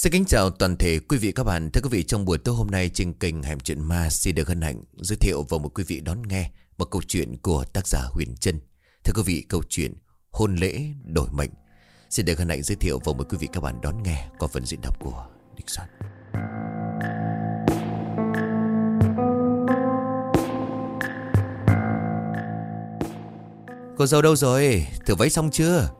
Xin kính chào toàn thể quý vị các bạn. Thưa quý vị, trong buổi tối hôm nay trên kênh Hẻm Chuyện Ma xin được hân hạnh giới thiệu và một quý vị đón nghe một câu chuyện của tác giả Huyền Trân. Thưa quý vị, câu chuyện Hôn lễ đổi mệnh. Xin được hân hạnh giới thiệu và một quý vị các bạn đón nghe qua phần diễn đọc của Địch Soạn. Cô dâu đâu rồi? Thử váy xong chưa?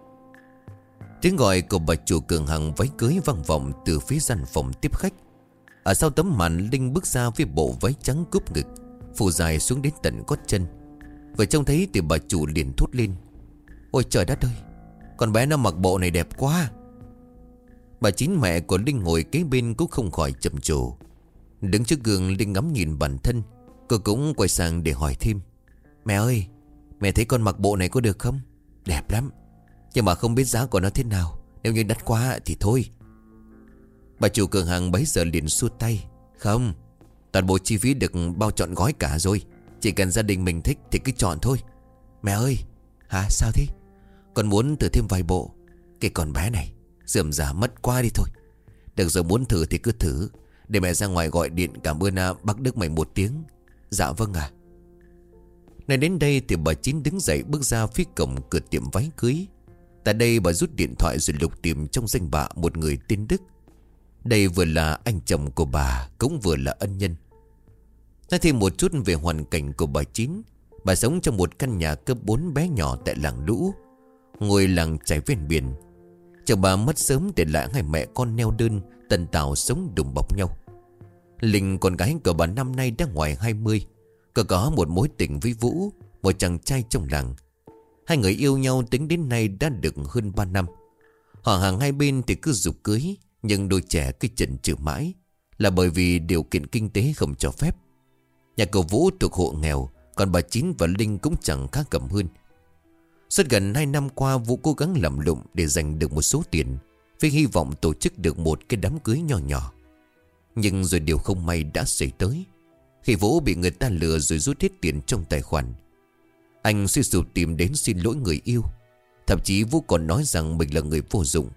Tiếng gọi của bà chủ cường hằng váy cưới vang vọng từ phía gian phòng tiếp khách. Ở sau tấm màn Linh bước ra với bộ váy trắng cúp ngực, phủ dài xuống đến tận gót chân. Vừa trông thấy thì bà chủ liền thốt lên. Ôi trời đất ơi, con bé nó mặc bộ này đẹp quá. Bà chính mẹ của Linh ngồi kế bên cũng không khỏi chậm trồ. Đứng trước gương Linh ngắm nhìn bản thân, cô cũng quay sang để hỏi thêm. Mẹ ơi, mẹ thấy con mặc bộ này có được không? Đẹp lắm. Nhưng mà không biết giá của nó thế nào. Nếu như đắt quá thì thôi. Bà chủ cửa hàng bấy giờ liền xua tay. Không Toàn bộ chi phí được bao chọn gói cả rồi. Chỉ cần gia đình mình thích thì cứ chọn thôi. Mẹ ơi Hả sao thế? Con muốn thử thêm vài bộ. Cái con bé này Dườm giả mất qua đi thôi. Được rồi muốn thử thì cứ thử. Để mẹ ra ngoài gọi điện cảm ơn à, bác Đức mày một tiếng. Dạ vâng à Này đến đây thì bà Chín đứng dậy bước ra phía cổng cửa tiệm váy cưới. Tại đây bà rút điện thoại rồi lục tìm trong danh bạ một người tên Đức. Đây vừa là anh chồng của bà, cũng vừa là ân nhân. Nói thêm một chút về hoàn cảnh của bà Chín. Bà sống trong một căn nhà cấp 4 bé nhỏ tại làng Lũ, ngôi làng chảy ven biển. Chồng bà mất sớm để lại hai mẹ con neo đơn, tần tảo sống đùm bọc nhau. Linh con gái của bà năm nay đã ngoài 20. cơ có một mối tình với Vũ, một chàng trai trong làng. Hai người yêu nhau tính đến nay đã được hơn 3 năm. Họ hàng hai bên thì cứ dục cưới, nhưng đôi trẻ cứ chần chừ mãi. Là bởi vì điều kiện kinh tế không cho phép. Nhà cậu Vũ thuộc hộ nghèo, còn bà Chín và Linh cũng chẳng khác cầm hơn. Suốt gần 2 năm qua Vũ cố gắng lầm lụng để giành được một số tiền Với hy vọng tổ chức được một cái đám cưới nhỏ nhỏ Nhưng rồi điều không may đã xảy tới Khi Vũ bị người ta lừa rồi rút hết tiền trong tài khoản anh suy sụp tìm đến xin lỗi người yêu. Thậm chí Vũ còn nói rằng mình là người vô dụng.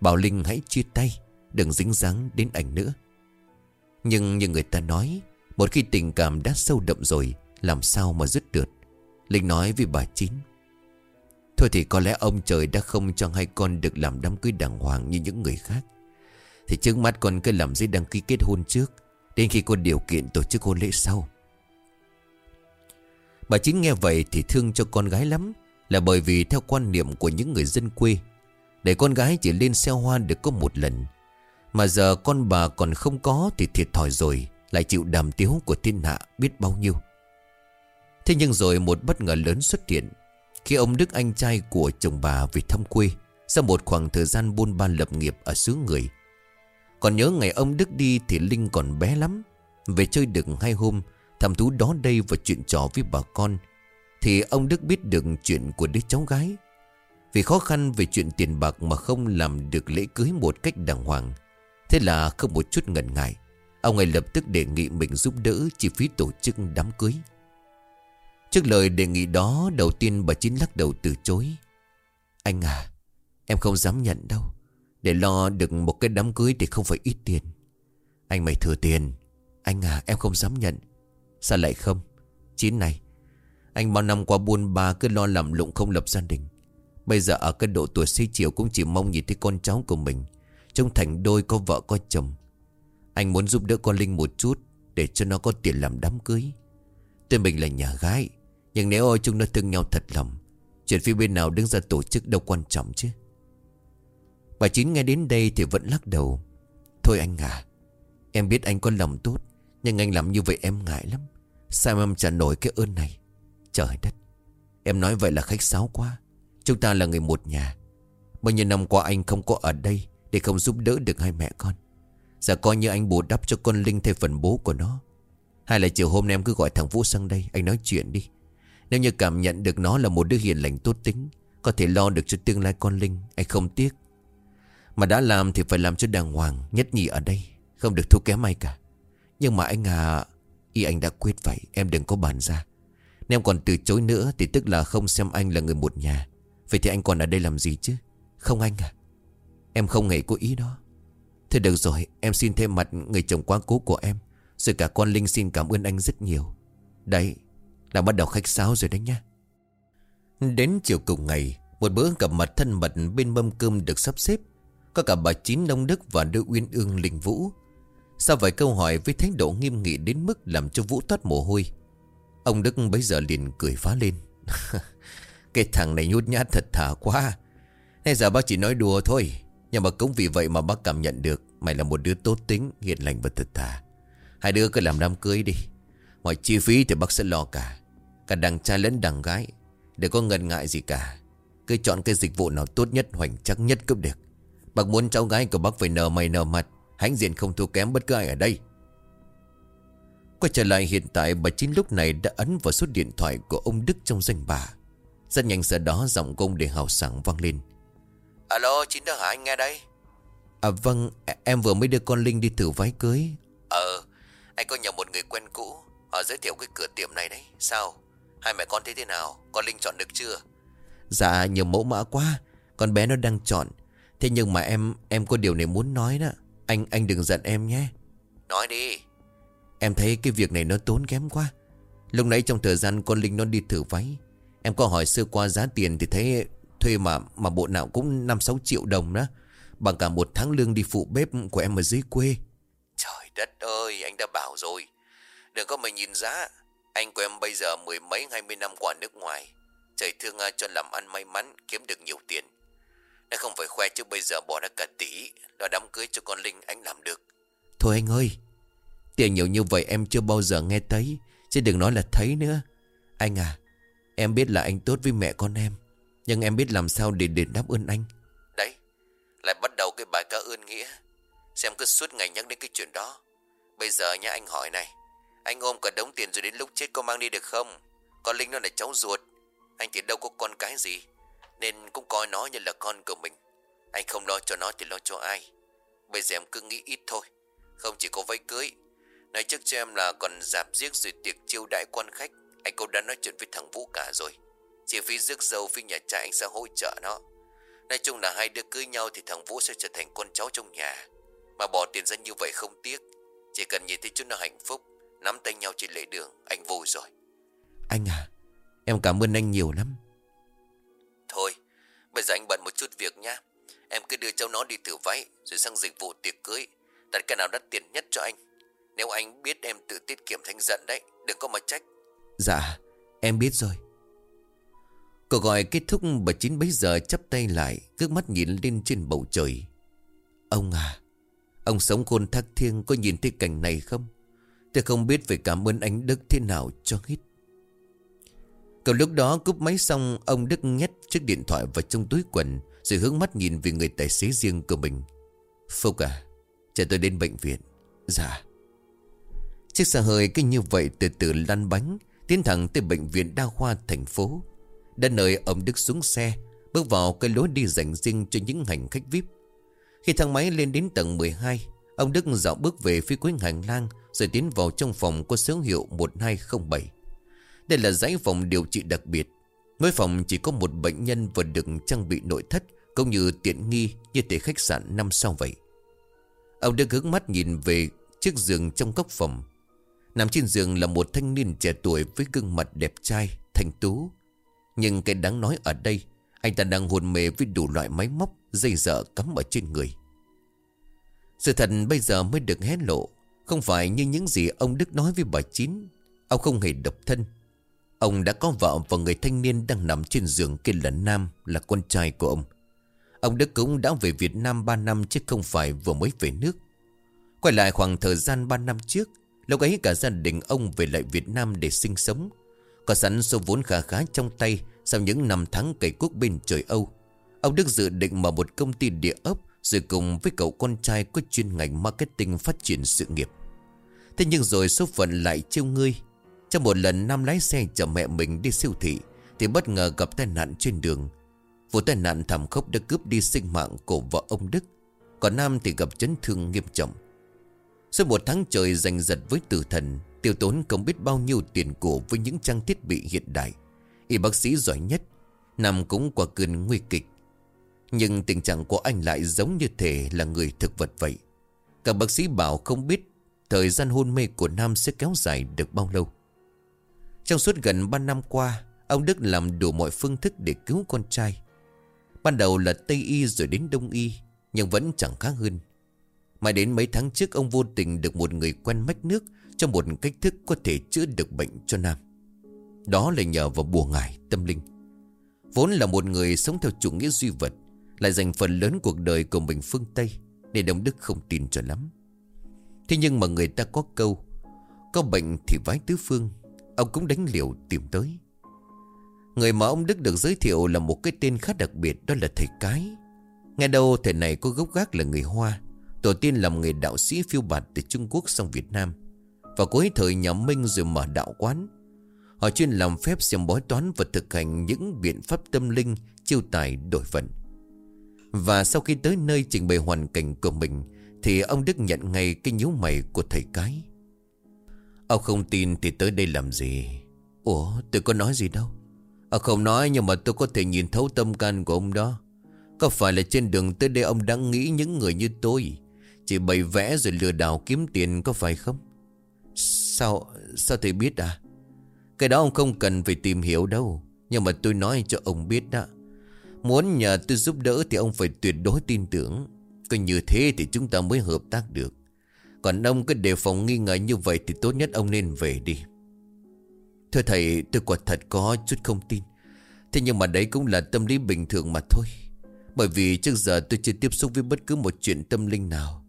Bảo Linh hãy chia tay, Đừng dính dáng đến anh nữa. Nhưng như người ta nói, Một khi tình cảm đã sâu đậm rồi, Làm sao mà dứt được? Linh nói với bà Chín. Thôi thì có lẽ ông trời đã không cho hai con được làm đám cưới đàng hoàng như những người khác. Thì trước mắt con cứ làm giấy đăng ký kết hôn trước, Đến khi có điều kiện tổ chức hôn lễ sau. Bà chính nghe vậy thì thương cho con gái lắm, Là bởi vì theo quan niệm của những người dân quê, Để con gái chỉ lên xe hoa được có một lần. Mà giờ con bà còn không có thì thiệt thòi rồi, Lại chịu đàm tiếu của thiên hạ biết bao nhiêu. Thế nhưng rồi một bất ngờ lớn xuất hiện. Khi ông Đức anh trai của chồng bà về thăm quê, Sau một khoảng thời gian buôn ba lập nghiệp ở xứ người. Còn nhớ ngày ông Đức đi thì Linh còn bé lắm. Về chơi được hai hôm Thầm thú đó đây và chuyện trò với bà con, Thì ông Đức biết được chuyện của đứa cháu gái. Vì khó khăn về chuyện tiền bạc mà không làm được lễ cưới một cách đàng hoàng, Thế là không một chút ngần ngại. Ông ấy lập tức đề nghị mình giúp đỡ chi phí tổ chức đám cưới. Trước lời đề nghị đó, đầu tiên bà Chín lắc đầu từ chối. Anh à Em không dám nhận đâu. Để lo được một cái đám cưới thì không phải ít tiền. Anh mày thừa tiền. Anh à em không dám nhận. Sao lại không? Chín này, Anh bao năm qua buôn ba cứ lo làm lụng không lập gia đình. Bây giờ ở cái độ tuổi xế chiều Cũng chỉ mong nhìn thấy con cháu của mình. Trông thành đôi có vợ có chồng. Anh muốn giúp đỡ con Linh một chút Để cho nó có tiền làm đám cưới. Tên mình là nhà gái, Nhưng nếu ôi chúng nó thương nhau thật lòng, Chuyện phía bên nào đứng ra tổ chức đâu quan trọng chứ? Bà Chín nghe đến đây thì vẫn lắc đầu. Thôi anh à Em biết anh có lòng tốt nhưng anh làm như vậy em ngại lắm. Sao em trả nổi cái ơn này? Trời đất. Em nói vậy là khách sáo quá. Chúng ta là người một nhà. Bao nhiêu năm qua anh không có ở đây Để không giúp đỡ được hai mẹ con. Giờ coi như anh bù đắp cho con Linh thêm phần bố của nó. Hay là chiều hôm nay em cứ gọi thằng Vũ sang đây, Anh nói chuyện đi. Nếu như cảm nhận được nó là một đứa hiền lành tốt tính, Có thể lo được cho tương lai con Linh, Anh không tiếc. Mà đã làm thì phải làm cho đàng hoàng, Nhất nhì ở đây, Không được thua kém ai cả. Nhưng mà anh à Y anh đã quyết vậy, Em đừng có bàn ra. Nếu em còn từ chối nữa Thì tức là không xem anh là người một nhà. Vậy thì anh còn ở đây làm gì chứ? Không anh à? Em không hề có ý đó. Thôi được rồi, em xin thêm mặt người chồng quá cố của em. Rồi cả con Linh xin cảm ơn anh rất nhiều. Đấy Là bắt đầu khách sáo rồi đấy nhá. Đến chiều cùng ngày, Một bữa gặp mặt thân mật bên mâm cơm được sắp xếp. Có cả bà Chín Nông Đức và đôi Uyên Ương Linh Vũ. Sau vài câu hỏi với thái độ nghiêm nghị đến mức làm cho Vũ toát mồ hôi? Ông Đức bấy giờ liền cười phá lên. Cái thằng này nhút nhát thật thà quá. Nay giờ bác chỉ nói đùa thôi. Nhưng mà cũng vì vậy mà bác cảm nhận được Mày là một đứa tốt tính, hiền lành và thật thà. Hai đứa cứ làm đám cưới đi. Mọi chi phí thì bác sẽ lo cả. Cả đằng trai lẫn đằng gái Để có ngần ngại gì cả. Cứ chọn cái dịch vụ nào tốt nhất hoành chắc nhất cũng được. Bác muốn cháu gái của bác phải nở mày nở mặt Hãnh diện không thua kém bất cứ ai ở đây. Quay trở lại hiện tại bà Chín lúc này đã ấn vào số điện thoại của ông Đức trong danh bà Rất nhanh sau đó giọng công để hào sảng vang lên. Alo Chín đó hả? Anh nghe đây. À vâng em vừa mới đưa con Linh đi thử váy cưới. Ờ anh có nhờ một người quen cũ Họ giới thiệu cái cửa tiệm này đấy. Sao? Hai mẹ con thấy thế nào? Con Linh chọn được chưa? Dạ nhiều mẫu mã quá. Con bé nó đang chọn. Thế nhưng mà em em có điều này muốn nói đó Anh anh đừng giận em nhé. Nói đi. Em thấy cái việc này nó tốn kém quá. Lúc nãy trong thời gian con Linh nó đi thử váy Em có hỏi sơ qua giá tiền thì thấy thuê mà mà bộ nào cũng 5-6 triệu đồng đó. Bằng cả một tháng lương đi phụ bếp của em ở dưới quê. Trời đất ơi anh đã bảo rồi. Đừng có mà nhìn giá. Anh của em bây giờ mười mấy hai mươi năm qua nước ngoài. Trời thương cho làm ăn may mắn Kiếm được nhiều tiền Nó không phải khoe chứ bây giờ bỏ ra cả tỷ Lo đám cưới cho con Linh anh làm được. Thôi anh ơi Tiền nhiều như vậy em chưa bao giờ nghe thấy Chứ đừng nói là thấy nữa. Anh à Em biết là anh tốt với mẹ con em Nhưng em biết làm sao để đền đáp ơn anh. Đấy Lại bắt đầu cái bài ca ơn nghĩa. Xem cứ suốt ngày nhắc đến cái chuyện đó. Bây giờ nha anh hỏi này Anh ôm cả đống tiền rồi đến lúc chết có mang đi được không? Con Linh nó là cháu ruột Anh thì đâu có con cái gì nên cũng coi nó như là con của mình. Anh không lo cho nó thì lo cho ai. Bây giờ em cứ nghĩ ít thôi. Không chỉ có váy cưới. Nói trước cho em là còn dạp giết rồi tiệc chiêu đại quan khách. Anh cũng đã nói chuyện với thằng Vũ cả rồi. Chi phí rước dâu phía nhà trai anh sẽ hỗ trợ nó. Nói chung là hai đứa cưới nhau thì thằng Vũ sẽ trở thành con cháu trong nhà. Mà bỏ tiền ra như vậy không tiếc. Chỉ cần nhìn thấy chúng nó hạnh phúc, Nắm tay nhau trên lễ đường, Anh vui rồi. Anh à Em cảm ơn anh nhiều lắm. Thôi. Bây giờ anh bận một chút việc nha Em cứ đưa cháu nó đi thử váy, Rồi sang dịch vụ tiệc cưới. Đặt cái nào đắt tiền nhất cho anh. Nếu anh biết em tự tiết kiệm thành giận đấy, Đừng có mà trách. Dạ em biết rồi. Cuộc gọi kết thúc bà Chín bấy giờ chắp tay lại, Ngước mắt nhìn lên trên bầu trời. Ông à Ông sống khôn thác thiêng, có nhìn thấy cảnh này không? Tôi không biết phải cảm ơn anh Đức thế nào cho hết. Cậu lúc đó cúp máy xong, Ông Đức nhét chiếc điện thoại vào trong túi quần, Rồi hướng mắt nhìn về người tài xế riêng của mình. Phúc à Chờ tôi đến bệnh viện. Dạ. Chiếc xe hơi cứ như vậy từ từ lăn bánh, Tiến thẳng tới bệnh viện đa khoa thành phố. Đã nơi ông Đức xuống xe, Bước vào cái lối đi dành riêng cho những hành khách VIP. Khi thang máy lên đến tầng 12 Ông Đức dạo bước về phía cuối hành lang, Rồi tiến vào trong phòng có số hiệu 1207 đây là dãy phòng điều trị đặc biệt Mỗi phòng chỉ có một bệnh nhân Và được trang bị nội thất Cũng như tiện nghi như thể khách sạn năm sao vậy Ông Đức hướng mắt nhìn về chiếc giường trong góc phòng Nằm trên giường là một thanh niên trẻ tuổi với gương mặt đẹp trai, thành tú. Nhưng cái đáng nói ở đây, anh ta đang hồn mê với đủ loại máy móc, dây dở cắm ở trên người. Sự thật bây giờ mới được hé lộ, không phải như những gì ông Đức nói với bà Chín. Ông không hề độc thân. Ông đã có vợ và người thanh niên đang nằm trên giường kia là Nam, là con trai của ông. Ông Đức cũng đã về Việt Nam 3 năm chứ không phải vừa mới về nước. Quay lại khoảng thời gian 3 năm trước, Lúc ấy cả gia đình ông về lại Việt Nam để sinh sống Có sẵn số vốn khá khá trong tay Sau những năm tháng cày cuốc bên trời Âu Ông Đức dự định mở một công ty địa ốc Rồi cùng với cậu con trai có chuyên ngành marketing phát triển sự nghiệp Thế nhưng rồi số phận lại trêu ngươi trong một lần Nam lái xe chở mẹ mình đi siêu thị, Thì bất ngờ gặp tai nạn trên đường. Vụ tai nạn thảm khốc đã cướp đi sinh mạng của vợ ông Đức. Còn Nam thì gặp chấn thương nghiêm trọng. Sau một tháng trời giành giật với tử thần, Tiêu tốn không biết bao nhiêu tiền cổ Với những trang thiết bị hiện đại. Y bác sĩ giỏi nhất, nam cũng qua cơn nguy kịch. Nhưng tình trạng của anh lại giống như thể là người thực vật vậy. Các bác sĩ bảo không biết Thời gian hôn mê của Nam sẽ kéo dài được bao lâu. Trong suốt gần 3 năm qua, Ông Đức làm đủ mọi phương thức để cứu con trai. Ban đầu là Tây Y rồi đến Đông Y, Nhưng vẫn chẳng khác hơn. Mãi đến mấy tháng trước, ông vô tình được một người quen mách nước Trong một cách thức có thể chữa được bệnh cho Nam. Đó là nhờ vào bùa ngải tâm linh. Vốn là một người sống theo chủ nghĩa duy vật, Lại dành phần lớn cuộc đời của mình phương Tây, Nên ông Đức không tin cho lắm. Thế nhưng mà người ta có câu, Có bệnh thì vái tứ phương Ông cũng đánh liều tìm tới Người mà ông Đức được giới thiệu là một cái tên khá đặc biệt, Đó là thầy Cái Nghe đâu thầy này có gốc gác là người Hoa, Tổ tiên làm người đạo sĩ phiêu bạt từ Trung Quốc sang Việt Nam Và cuối thời nhà Minh rồi mở đạo quán Họ chuyên làm phép xem bói toán và thực hành những biện pháp tâm linh, chiêu tài, đổi vận. Và sau khi tới nơi trình bày hoàn cảnh của mình, thì ông Đức nhận ngay cái nhíu mày của thầy cái. Ông không tin thì tới đây làm gì? Ủa, tôi có nói gì đâu. Ông không nói nhưng mà tôi có thể nhìn thấu tâm can của ông đó. Có phải là trên đường tới đây ông đang nghĩ những người như tôi? Chỉ bày vẽ rồi lừa đảo kiếm tiền có phải không? Sao Sao thầy biết à? Cái đó ông không cần phải tìm hiểu đâu. Nhưng mà tôi nói cho ông biết đó. Muốn nhờ tôi giúp đỡ thì ông phải tuyệt đối tin tưởng. Có như thế thì chúng ta mới hợp tác được. Còn ông cứ đề phòng nghi ngờ như vậy Thì tốt nhất ông nên về đi. Thưa thầy, tôi quả thật có chút không tin. Thế nhưng mà đấy cũng là tâm lý bình thường mà thôi. Bởi vì trước giờ tôi chưa tiếp xúc với bất cứ một chuyện tâm linh nào.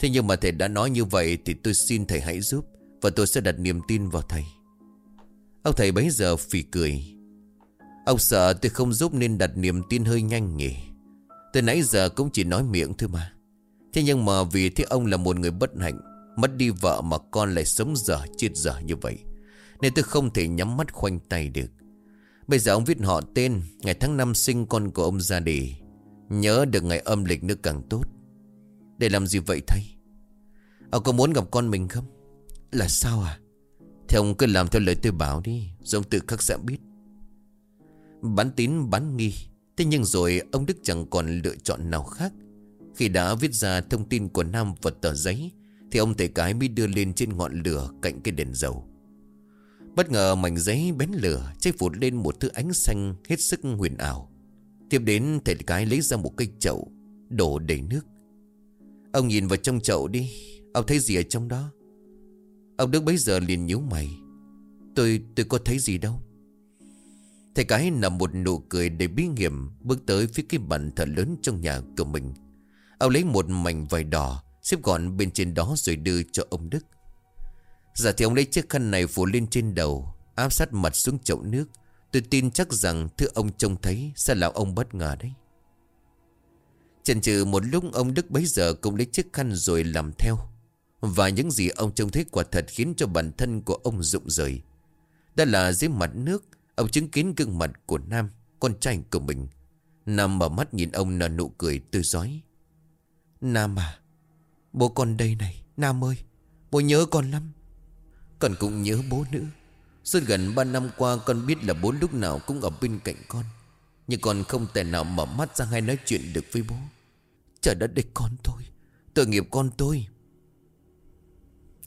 Thế nhưng mà thầy đã nói như vậy Thì tôi xin thầy hãy giúp Và tôi sẽ đặt niềm tin vào thầy. Ông thầy bấy giờ phì cười. Ông sợ tôi không giúp nên đặt niềm tin hơi nhanh nhỉ. Từ nãy giờ cũng chỉ nói miệng thôi mà. Thế nhưng mà vì thế ông là một người bất hạnh, Mất đi vợ mà con lại sống dở, chết dở như vậy, Nên tôi không thể nhắm mắt khoanh tay được. Bây giờ ông viết họ tên, Ngày tháng năm sinh con của ông ra đi, Nhớ được ngày âm lịch nữa càng tốt. Để làm gì vậy thầy? Ông có muốn gặp con mình không? Là sao à? Thì ông cứ làm theo lời tôi bảo đi, Rồi ông tự khắc sẽ biết. Bán tín, bán nghi, Thế nhưng rồi ông Đức chẳng còn lựa chọn nào khác. Khi đã viết ra thông tin của Nam vào tờ giấy, Thì ông thầy cái mới đưa lên trên ngọn lửa cạnh cái đèn dầu. Bất ngờ mảnh giấy bén lửa Cháy phụt lên một thứ ánh xanh hết sức huyền ảo. Tiếp đến, thầy cái lấy ra một cây chậu, Đổ đầy nước. Ông nhìn vào trong chậu đi, Ông thấy gì ở trong đó? Ông Đức bấy giờ liền nhíu mày. Tôi tôi có thấy gì đâu. Thầy cái nằm một nụ cười đầy bí hiểm Bước tới phía cái bàn thờ lớn trong nhà của mình. Ông lấy một mảnh vải đỏ Xếp gọn bên trên đó rồi đưa cho ông Đức Dạ thì ông lấy chiếc khăn này phủ lên trên đầu Áp sát mặt xuống chậu nước Tôi tin chắc rằng thứ ông trông thấy Sẽ làm ông bất ngờ đấy Chần chừ một lúc ông Đức bấy giờ cũng lấy chiếc khăn rồi làm theo và những gì ông trông thấy quả thật khiến cho bản thân của ông rụng rời. Đó là dưới mặt nước, ông chứng kiến gương mặt của Nam, con trai của mình. Nam mở mắt nhìn ông nở nụ cười tươi giói. Nam à, bố con đây này, Nam ơi, bố nhớ con lắm. Con cũng nhớ bố nữa. Suốt gần 3 năm qua con biết là bố lúc nào cũng ở bên cạnh con. Nhưng con không thể nào mở mắt ra hay nói chuyện được với bố. Trời đất để con tôi, tội nghiệp con tôi.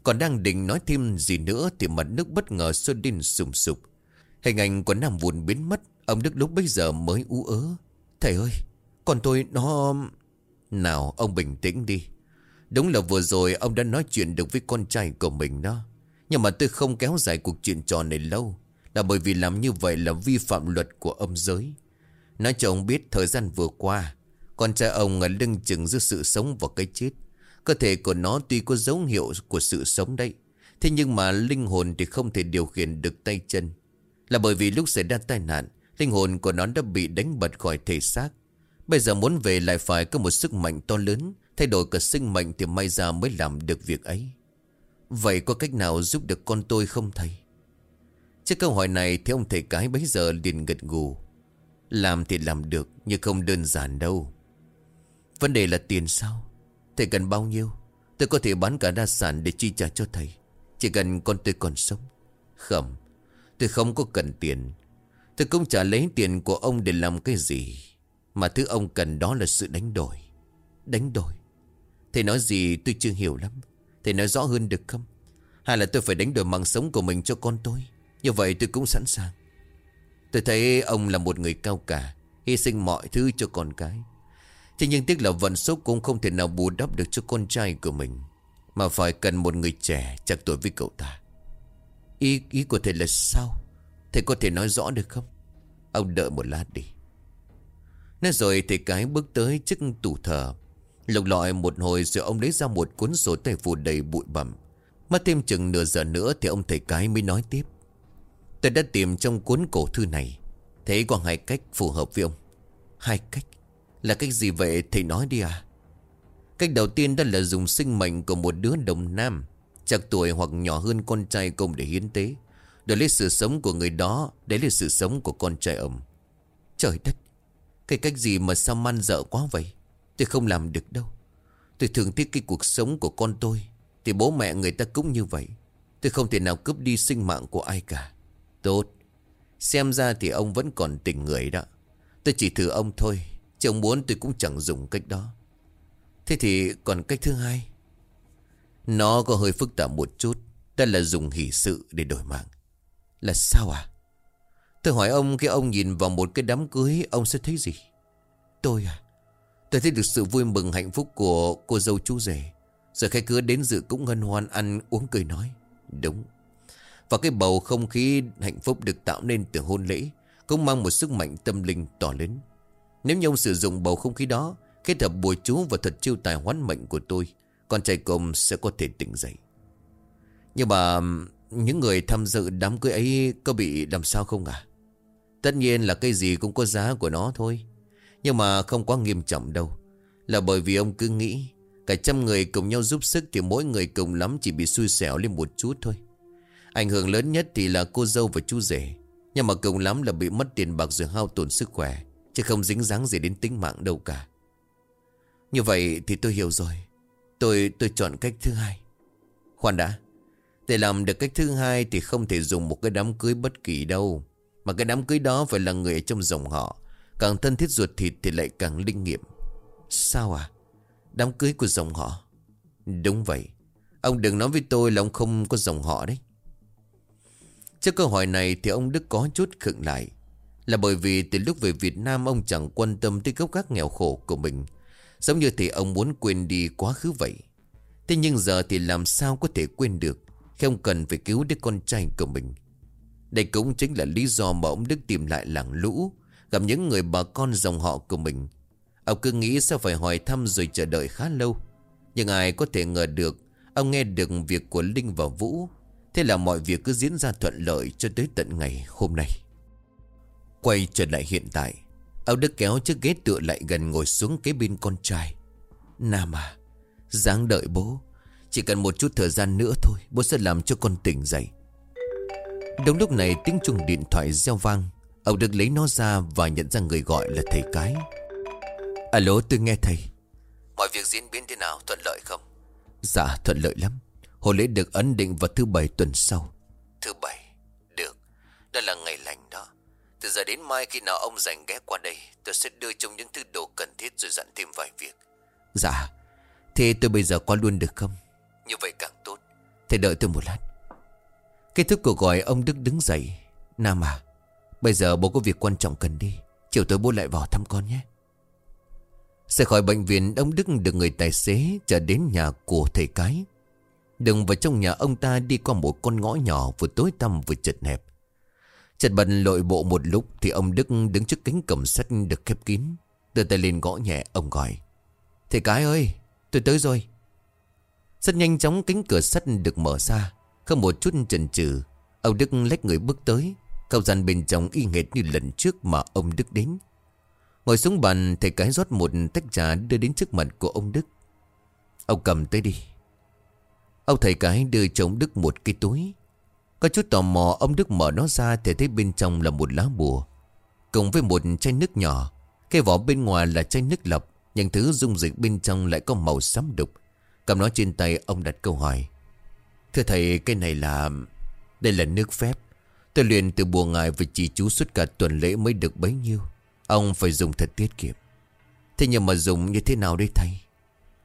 Còn đang định nói thêm gì nữa Thì mặt nước bất ngờ xuân lên sùng sục Hình ảnh của Nam Vùn biến mất Ông Đức lúc bấy giờ mới ú ớ Thầy ơi con tôi nó nào, ông bình tĩnh đi. Đúng là vừa rồi ông đã nói chuyện được với con trai của mình đó. Nhưng mà tôi không kéo dài cuộc chuyện trò này lâu. Là bởi vì làm như vậy là vi phạm luật của âm giới. Nói cho ông biết, thời gian vừa qua, Con trai ông ở lưng chừng giữa sự sống và cái chết. Cơ thể của nó tuy có dấu hiệu của sự sống đấy, Thế nhưng mà linh hồn thì không thể điều khiển được tay chân. Là bởi vì lúc xảy ra tai nạn, Linh hồn của nó đã bị đánh bật khỏi thể xác. Bây giờ muốn về lại phải có một sức mạnh to lớn, Thay đổi cả sinh mệnh thì may ra mới làm được việc ấy. Vậy có cách nào giúp được con tôi không thầy? Trước câu hỏi này thì ông thầy cái bấy giờ liền gật gù. Làm thì làm được, nhưng không đơn giản đâu. Vấn đề là tiền sao? Thầy cần bao nhiêu? Tôi có thể bán cả đa sản để chi trả cho thầy. Chỉ cần con tôi còn sống. Không, Tôi không có cần tiền. Tôi cũng trả lấy tiền của ông để làm cái gì. Mà thứ ông cần đó là sự đánh đổi. Đánh đổi. Thầy nói gì tôi chưa hiểu lắm. Thầy nói rõ hơn được không? Hay là tôi phải đánh đổi mạng sống của mình cho con tôi? Như vậy tôi cũng sẵn sàng. Tôi thấy ông là một người cao cả Hy sinh mọi thứ cho con cái. Thế nhưng tiếc là vận số cũng không thể nào bù đắp được cho con trai của mình. Mà phải cần một người trẻ chắc tuổi với cậu ta. Ý, ý của thầy là sao? Thầy có thể nói rõ được không? Ông đợi một lát đi. Nói rồi thầy cái bước tới trước tủ thờ. Lục lọi một hồi rồi ông lấy ra một cuốn sổ tay phủ đầy bụi bặm. Mất thêm chừng nửa giờ nữa thì ông thầy cái mới nói tiếp. Tôi đã tìm trong cuốn cổ thư này. Thấy có hai cách phù hợp với ông. Hai cách? Là cách gì vậy thầy nói đi à? Cách đầu tiên đó là dùng sinh mệnh của một đứa đồng nam Chạc tuổi hoặc nhỏ hơn con trai công để hiến tế, Để lấy sự sống của người đó, Để lấy sự sống của con trai ông. Trời đất! Cái cách gì mà sao man dở quá vậy? Tôi không làm được đâu. Tôi thường thích cái cuộc sống của con tôi. Thì bố mẹ người ta cũng như vậy. Tôi không thể nào cướp đi sinh mạng của ai cả. Tốt. Xem ra thì ông vẫn còn tình người đó. Tôi chỉ thử ông thôi, Chứ ông muốn tôi cũng chẳng dùng cách đó. Thế thì còn cách thứ hai? Nó có hơi phức tạp một chút. Đó là dùng hỷ sự để đổi mạng. Là sao à? Tôi hỏi ông khi ông nhìn vào một cái đám cưới, Ông sẽ thấy gì? Tôi à? Tôi thấy được sự vui mừng hạnh phúc của cô dâu chú rể. Rồi khách cứ đến dự cũng ngân hoan ăn uống cười nói. Đúng. Và cái bầu không khí hạnh phúc được tạo nên từ hôn lễ Cũng mang một sức mạnh tâm linh to lớn. Nếu như ông sử dụng bầu không khí đó, Kết hợp bùa chú và thật chiêu tài hoán mệnh của tôi, Con trai cùng sẽ có thể tỉnh dậy. Nhưng mà Những người tham dự đám cưới ấy Có bị làm sao không à Tất nhiên là cái gì cũng có giá của nó thôi. Nhưng mà không quá nghiêm trọng đâu. Là bởi vì ông cứ nghĩ, Cả trăm người cùng nhau giúp sức Thì mỗi người cùng lắm chỉ bị xui xẻo lên một chút thôi. Ảnh hưởng lớn nhất thì là cô dâu và chú rể. Nhưng mà cùng lắm là bị mất tiền bạc rồi hao tổn sức khỏe, Chứ không dính dáng gì đến tính mạng đâu cả. Như vậy thì tôi hiểu rồi. Tôi tôi chọn cách thứ hai. Khoan đã. Để làm được cách thứ hai thì không thể dùng một cái đám cưới bất kỳ đâu. Mà cái đám cưới đó phải là người trong dòng họ. Càng thân thiết ruột thịt thì lại càng linh nghiệm. Sao à? Đám cưới của dòng họ? Đúng vậy. Ông đừng nói với tôi là ông không có dòng họ đấy. Trước câu hỏi này thì ông Đức có chút khựng lại. Là bởi vì từ lúc về Việt Nam ông chẳng quan tâm tới gốc gác nghèo khổ của mình. Giống như thì ông muốn quên đi quá khứ vậy. Thế nhưng giờ thì làm sao có thể quên được Khi ông cần phải cứu đứa con trai của mình? Đây cũng chính là lý do mà ông Đức tìm lại làng lũ, Gặp những người bà con dòng họ của mình. Ông cứ nghĩ sao phải hỏi thăm rồi chờ đợi khá lâu. Nhưng ai có thể ngờ được, Ông nghe được việc của Linh và Vũ. Thế là mọi việc cứ diễn ra thuận lợi cho tới tận ngày hôm nay. Quay trở lại hiện tại, Ông Đức kéo chiếc ghế tựa lại gần ngồi xuống kế bên con trai. Nam à dáng đợi bố. Chỉ cần một chút thời gian nữa thôi, Bố sẽ làm cho con tỉnh dậy. Đúng lúc này tiếng chuông điện thoại reo vang. Ông Đức lấy nó ra và nhận ra người gọi là thầy cái. Alo tôi nghe thầy. Mọi việc diễn biến thế nào? Thuận lợi không? Dạ thuận lợi lắm. Hôn lễ được ấn định vào thứ bảy tuần sau. Thứ bảy Được. Đó là ngày lành đó. Từ giờ đến mai khi nào ông rảnh ghé qua đây Tôi sẽ đưa trong những thứ đồ cần thiết Rồi dặn thêm vài việc. Dạ. Thế tôi bây giờ qua luôn được không? Như vậy càng tốt. Thầy đợi tôi một lát Kết thúc cuộc gọi, ông Đức đứng dậy. Nam à Bây giờ bố có việc quan trọng cần đi. Chiều tối bố lại vào thăm con nhé. Rời khỏi bệnh viện, Ông Đức được người tài xế Trở đến nhà của thầy cái. Đừng vào trong nhà ông ta đi qua một con ngõ nhỏ Vừa tối tăm vừa chật hẹp. Chật bần lội bộ một lúc Thì ông Đức đứng trước cánh cổng sắt được khép kín. Đưa tay lên gõ nhẹ, ông gọi. Thầy cái ơi, tôi tới rồi. Rất nhanh chóng cánh cửa sắt được mở ra. Không một chút chần chừ, Ông Đức lách người bước tới. Không gian bên trong y hệt như lần trước mà ông Đức đến. Ngồi xuống bàn, thầy cái rót một tách trà đưa đến trước mặt của ông Đức. Ông cầm tới đi. Ông thầy cái đưa cho ông Đức một cái túi. Có chút tò mò, ông Đức mở nó ra, Thì thấy bên trong là một lá bùa. Cùng với một chai nước nhỏ. Cái vỏ bên ngoài là chai nước lọc, Nhưng thứ dung dịch bên trong lại có màu xám đục. Cầm nó trên tay, ông đặt câu hỏi. Thưa thầy, cái này là, Đây là nước phép. Tôi luyện từ bùa ngài và chỉ chú suốt cả tuần lễ mới được bấy nhiêu. Ông phải dùng thật tiết kiệm. Thế nhưng mà dùng như thế nào đây thầy?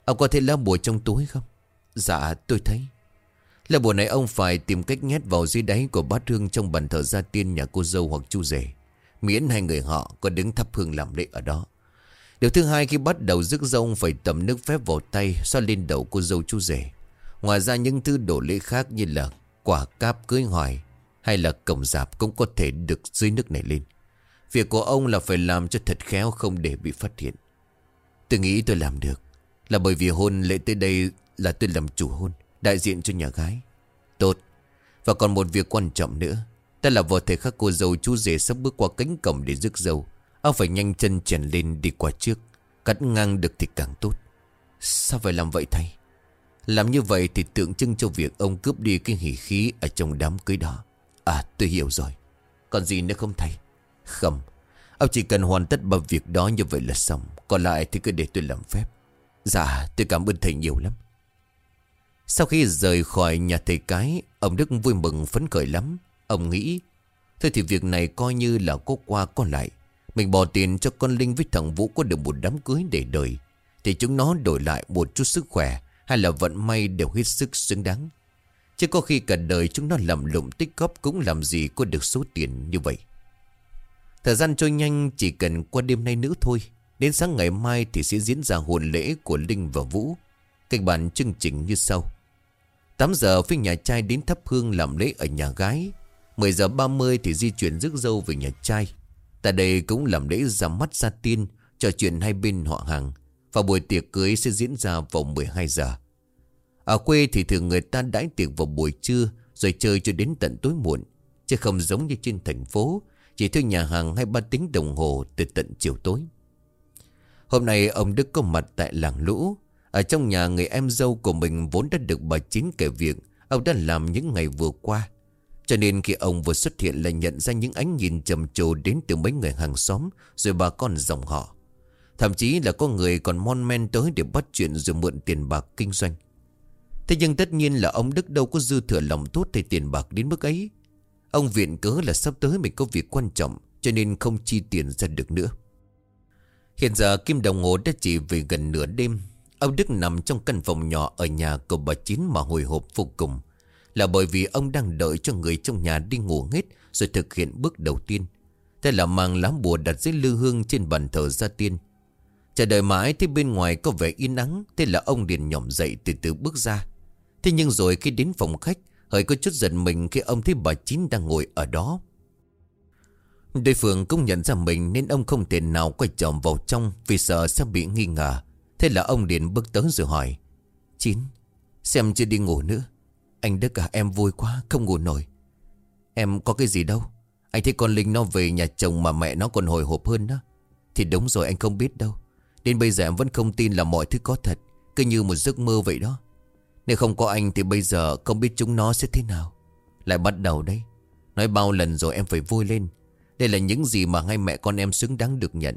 Ông có thấy lá bùa trong túi không? Dạ tôi thấy. Lá bùa này ông phải tìm cách nhét vào dưới đáy của bát hương trong bàn thờ gia tiên nhà cô dâu hoặc chú rể, Miễn hai người họ có đứng thắp hương làm lễ ở đó. Điều thứ hai, khi bắt đầu rước dâu phải tầm nước phép vào tay, xoa lên đầu cô dâu chú rể. Ngoài ra những thứ đổ lễ khác như là quả cáp cưới hỏi hay là cổng dạp cũng có thể được dưới nước này lên. Việc của ông là phải làm cho thật khéo không để bị phát hiện. Tôi nghĩ tôi làm được là bởi vì hôn lễ tới đây là tôi làm chủ hôn, đại diện cho nhà gái. Tốt. Và còn một việc quan trọng nữa. Ta là vợ thể khắc cô dâu chú rể sắp bước qua cánh cổng để rước dâu. Ông phải nhanh chân chèn lên đi qua trước. Cắt ngang được thì càng tốt. Sao phải làm vậy thầy? Làm như vậy thì tượng trưng cho việc ông cướp đi cái hỉ khí ở trong đám cưới đó. À tôi hiểu rồi. Còn gì nữa không thầy? Không. Ông chỉ cần hoàn tất bằng việc đó như vậy là xong. Còn lại thì cứ để tôi làm phép. Dạ tôi cảm ơn thầy nhiều lắm. Sau khi rời khỏi nhà thầy cái, ông Đức vui mừng phấn khởi lắm. Ông nghĩ, thôi thì việc này coi như là có qua có lại. Mình bỏ tiền cho con Linh với thằng Vũ có được một đám cưới để đời. Thì chúng nó đổi lại một chút sức khỏe hay là vận may đều hết sức xứng đáng. Chứ có khi cả đời chúng nó lầm lụng tích góp cũng làm gì có được số tiền như vậy. Thời gian trôi nhanh chỉ cần qua đêm nay nữa thôi. Đến sáng ngày mai thì sẽ diễn ra hồn lễ của Linh và Vũ. Kịch bản chương trình như sau. 8 giờ phía nhà trai đến thắp hương làm lễ ở nhà gái. 10 giờ 30 thì di chuyển rước dâu về nhà trai. Tại đây cũng làm lễ ra mắt gia tiên, trò chuyện hai bên họ hàng. Và buổi tiệc cưới sẽ diễn ra vào 12 giờ. Ở quê thì thường người ta đãi tiệc vào buổi trưa rồi chơi cho đến tận tối muộn. Chứ không giống như trên thành phố, chỉ thuê nhà hàng hay ba tiếng đồng hồ từ tận chiều tối. Hôm nay ông Đức có mặt tại làng lũ. Ở trong nhà người em dâu của mình vốn đã được bà Chín kể việc ông đã làm những ngày vừa qua. Cho nên khi ông vừa xuất hiện là nhận ra những ánh nhìn trầm trồ đến từ mấy người hàng xóm rồi bà con dòng họ. Thậm chí là có người còn mon men tới để bắt chuyện rồi mượn tiền bạc kinh doanh. Thế nhưng tất nhiên là ông Đức đâu có dư thừa lòng tốt thì tiền bạc đến mức ấy. Ông viện cớ là sắp tới mình có việc quan trọng, cho nên không chi tiền ra được nữa. Hiện giờ Kim Đồng Hồ đã chỉ về gần nửa đêm. Ông Đức nằm trong căn phòng nhỏ ở nhà của bà Chín mà hồi hộp vô cùng. Là bởi vì ông đang đợi cho người trong nhà đi ngủ hết rồi thực hiện bước đầu tiên. Thế là mang lá bùa đặt dưới lư hương trên bàn thờ gia tiên. Chờ đợi mãi thì bên ngoài có vẻ yên nắng Thế là ông liền nhỏm dậy từ từ bước ra. Thế nhưng rồi khi đến phòng khách, Hơi có chút giận mình khi ông thấy bà Chín đang ngồi ở đó. Đối phương cũng nhận ra mình Nên ông không thể nào quay tròn vào trong Vì sợ sẽ bị nghi ngờ. Thế là ông liền bước tới rồi hỏi, Chín, Xem chưa đi ngủ nữa? Anh Đức à em vui quá, không ngủ nổi. Em có cái gì đâu, Anh thấy con Linh nó về nhà chồng mà mẹ nó còn hồi hộp hơn đó. Thì đúng rồi, anh không biết đâu. Đến bây giờ em vẫn không tin là mọi thứ có thật, Cứ như một giấc mơ vậy đó. Nếu không có anh thì bây giờ không biết chúng nó sẽ thế nào. Lại bắt đầu đấy. Nói bao lần rồi em phải vui lên. Đây là những gì mà ngay mẹ con em xứng đáng được nhận.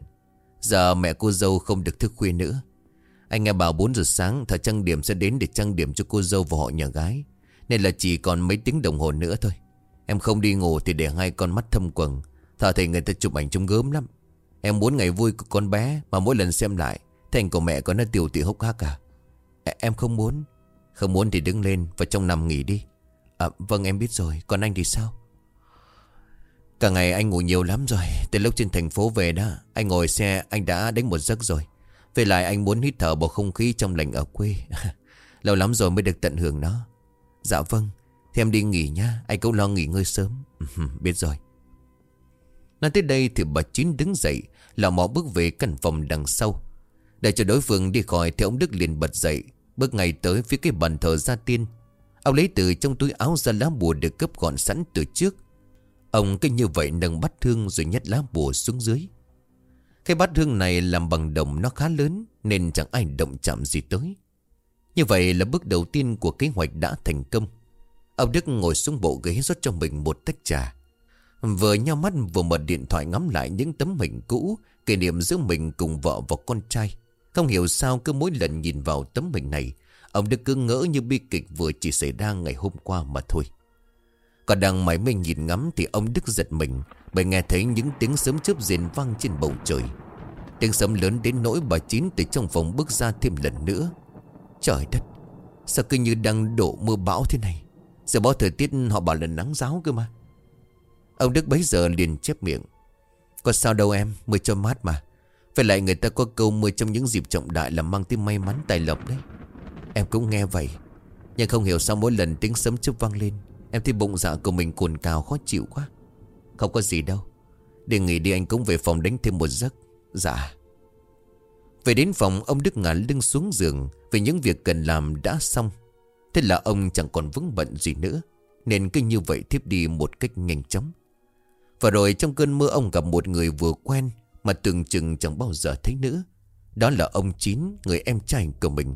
Giờ mẹ cô dâu không được thức khuya nữa. Anh nghe bảo 4 giờ sáng Thợ trang điểm sẽ đến để trang điểm cho cô dâu và họ nhà gái. Nên là chỉ còn mấy tiếng đồng hồ nữa thôi. Em không đi ngủ thì để hai con mắt thâm quầng. Thợ thì người ta chụp ảnh trông gớm lắm. Em muốn ngày vui của con bé, Mà mỗi lần xem lại Thành của mẹ có nó tiêu tụy hốc hác à? Em không muốn. Không muốn thì đứng lên và trong nằm nghỉ đi. À vâng em biết rồi. Còn anh thì sao? Cả ngày anh ngủ nhiều lắm rồi. Từ lúc trên thành phố về đó, Anh ngồi xe, anh đã đánh một giấc rồi. Về lại anh muốn hít thở bầu không khí trong lành ở quê. Lâu lắm rồi mới được tận hưởng nó. Dạ vâng. Thì em đi nghỉ nha Anh cũng lo nghỉ ngơi sớm. Biết rồi. Nói tới đây thì bà Chín đứng dậy Lão mò bước về căn phòng đằng sau. Để cho đối phương đi khỏi Thì ông Đức liền bật dậy, Bước ngay tới phía cái bàn thờ gia tiên. Ông lấy từ trong túi áo ra lá bùa được cấp gọn sẵn từ trước. Ông cứ như vậy nâng bắt thương rồi nhét lá bùa xuống dưới. Cái bát hương này làm bằng đồng nó khá lớn, Nên chẳng ai động chạm gì tới. Như vậy là bước đầu tiên của kế hoạch đã thành công. Ông Đức ngồi xuống bộ ghế rót cho mình một tách trà. Vừa nhau mắt vừa mở điện thoại ngắm lại những tấm hình cũ, Kỷ niệm giữa mình cùng vợ và con trai. Không hiểu sao cứ mỗi lần nhìn vào tấm hình này, Ông Đức cứ ngỡ như bi kịch vừa chỉ xảy ra ngày hôm qua mà thôi. Còn đang máy mê nhìn ngắm thì ông Đức giật mình, Bởi nghe thấy những tiếng sấm chớp rền vang trên bầu trời. Tiếng sấm lớn đến nỗi bà Chín từ trong phòng bước ra thêm lần nữa. Trời đất, Sao cứ như đang đổ mưa bão thế này? Giờ báo thời tiết họ bảo là nắng giáo cơ mà. Ông Đức bấy giờ liền chép miệng. Có sao đâu em, Mưa cho mát mà. Phải lại người ta có câu mưa trong những dịp trọng đại Là mang tiếng may mắn tài lộc đấy. Em cũng nghe vậy, Nhưng không hiểu sao mỗi lần tiếng sấm chớp vang lên, Em thấy bụng dạ của mình cuồn cào khó chịu quá. Không có gì đâu. Để nghỉ đi anh cũng về phòng đánh thêm một giấc. Dạ. Về đến phòng, ông Đức ngả lưng xuống giường Vì những việc cần làm đã xong. Thế là ông chẳng còn vững bận gì nữa, Nên cứ như vậy thiếp đi một cách nhanh chóng. Và rồi trong cơn mưa ông gặp một người vừa quen Mà tưởng chừng chẳng bao giờ thấy nữa. Đó là ông Chín, Người em trai của mình.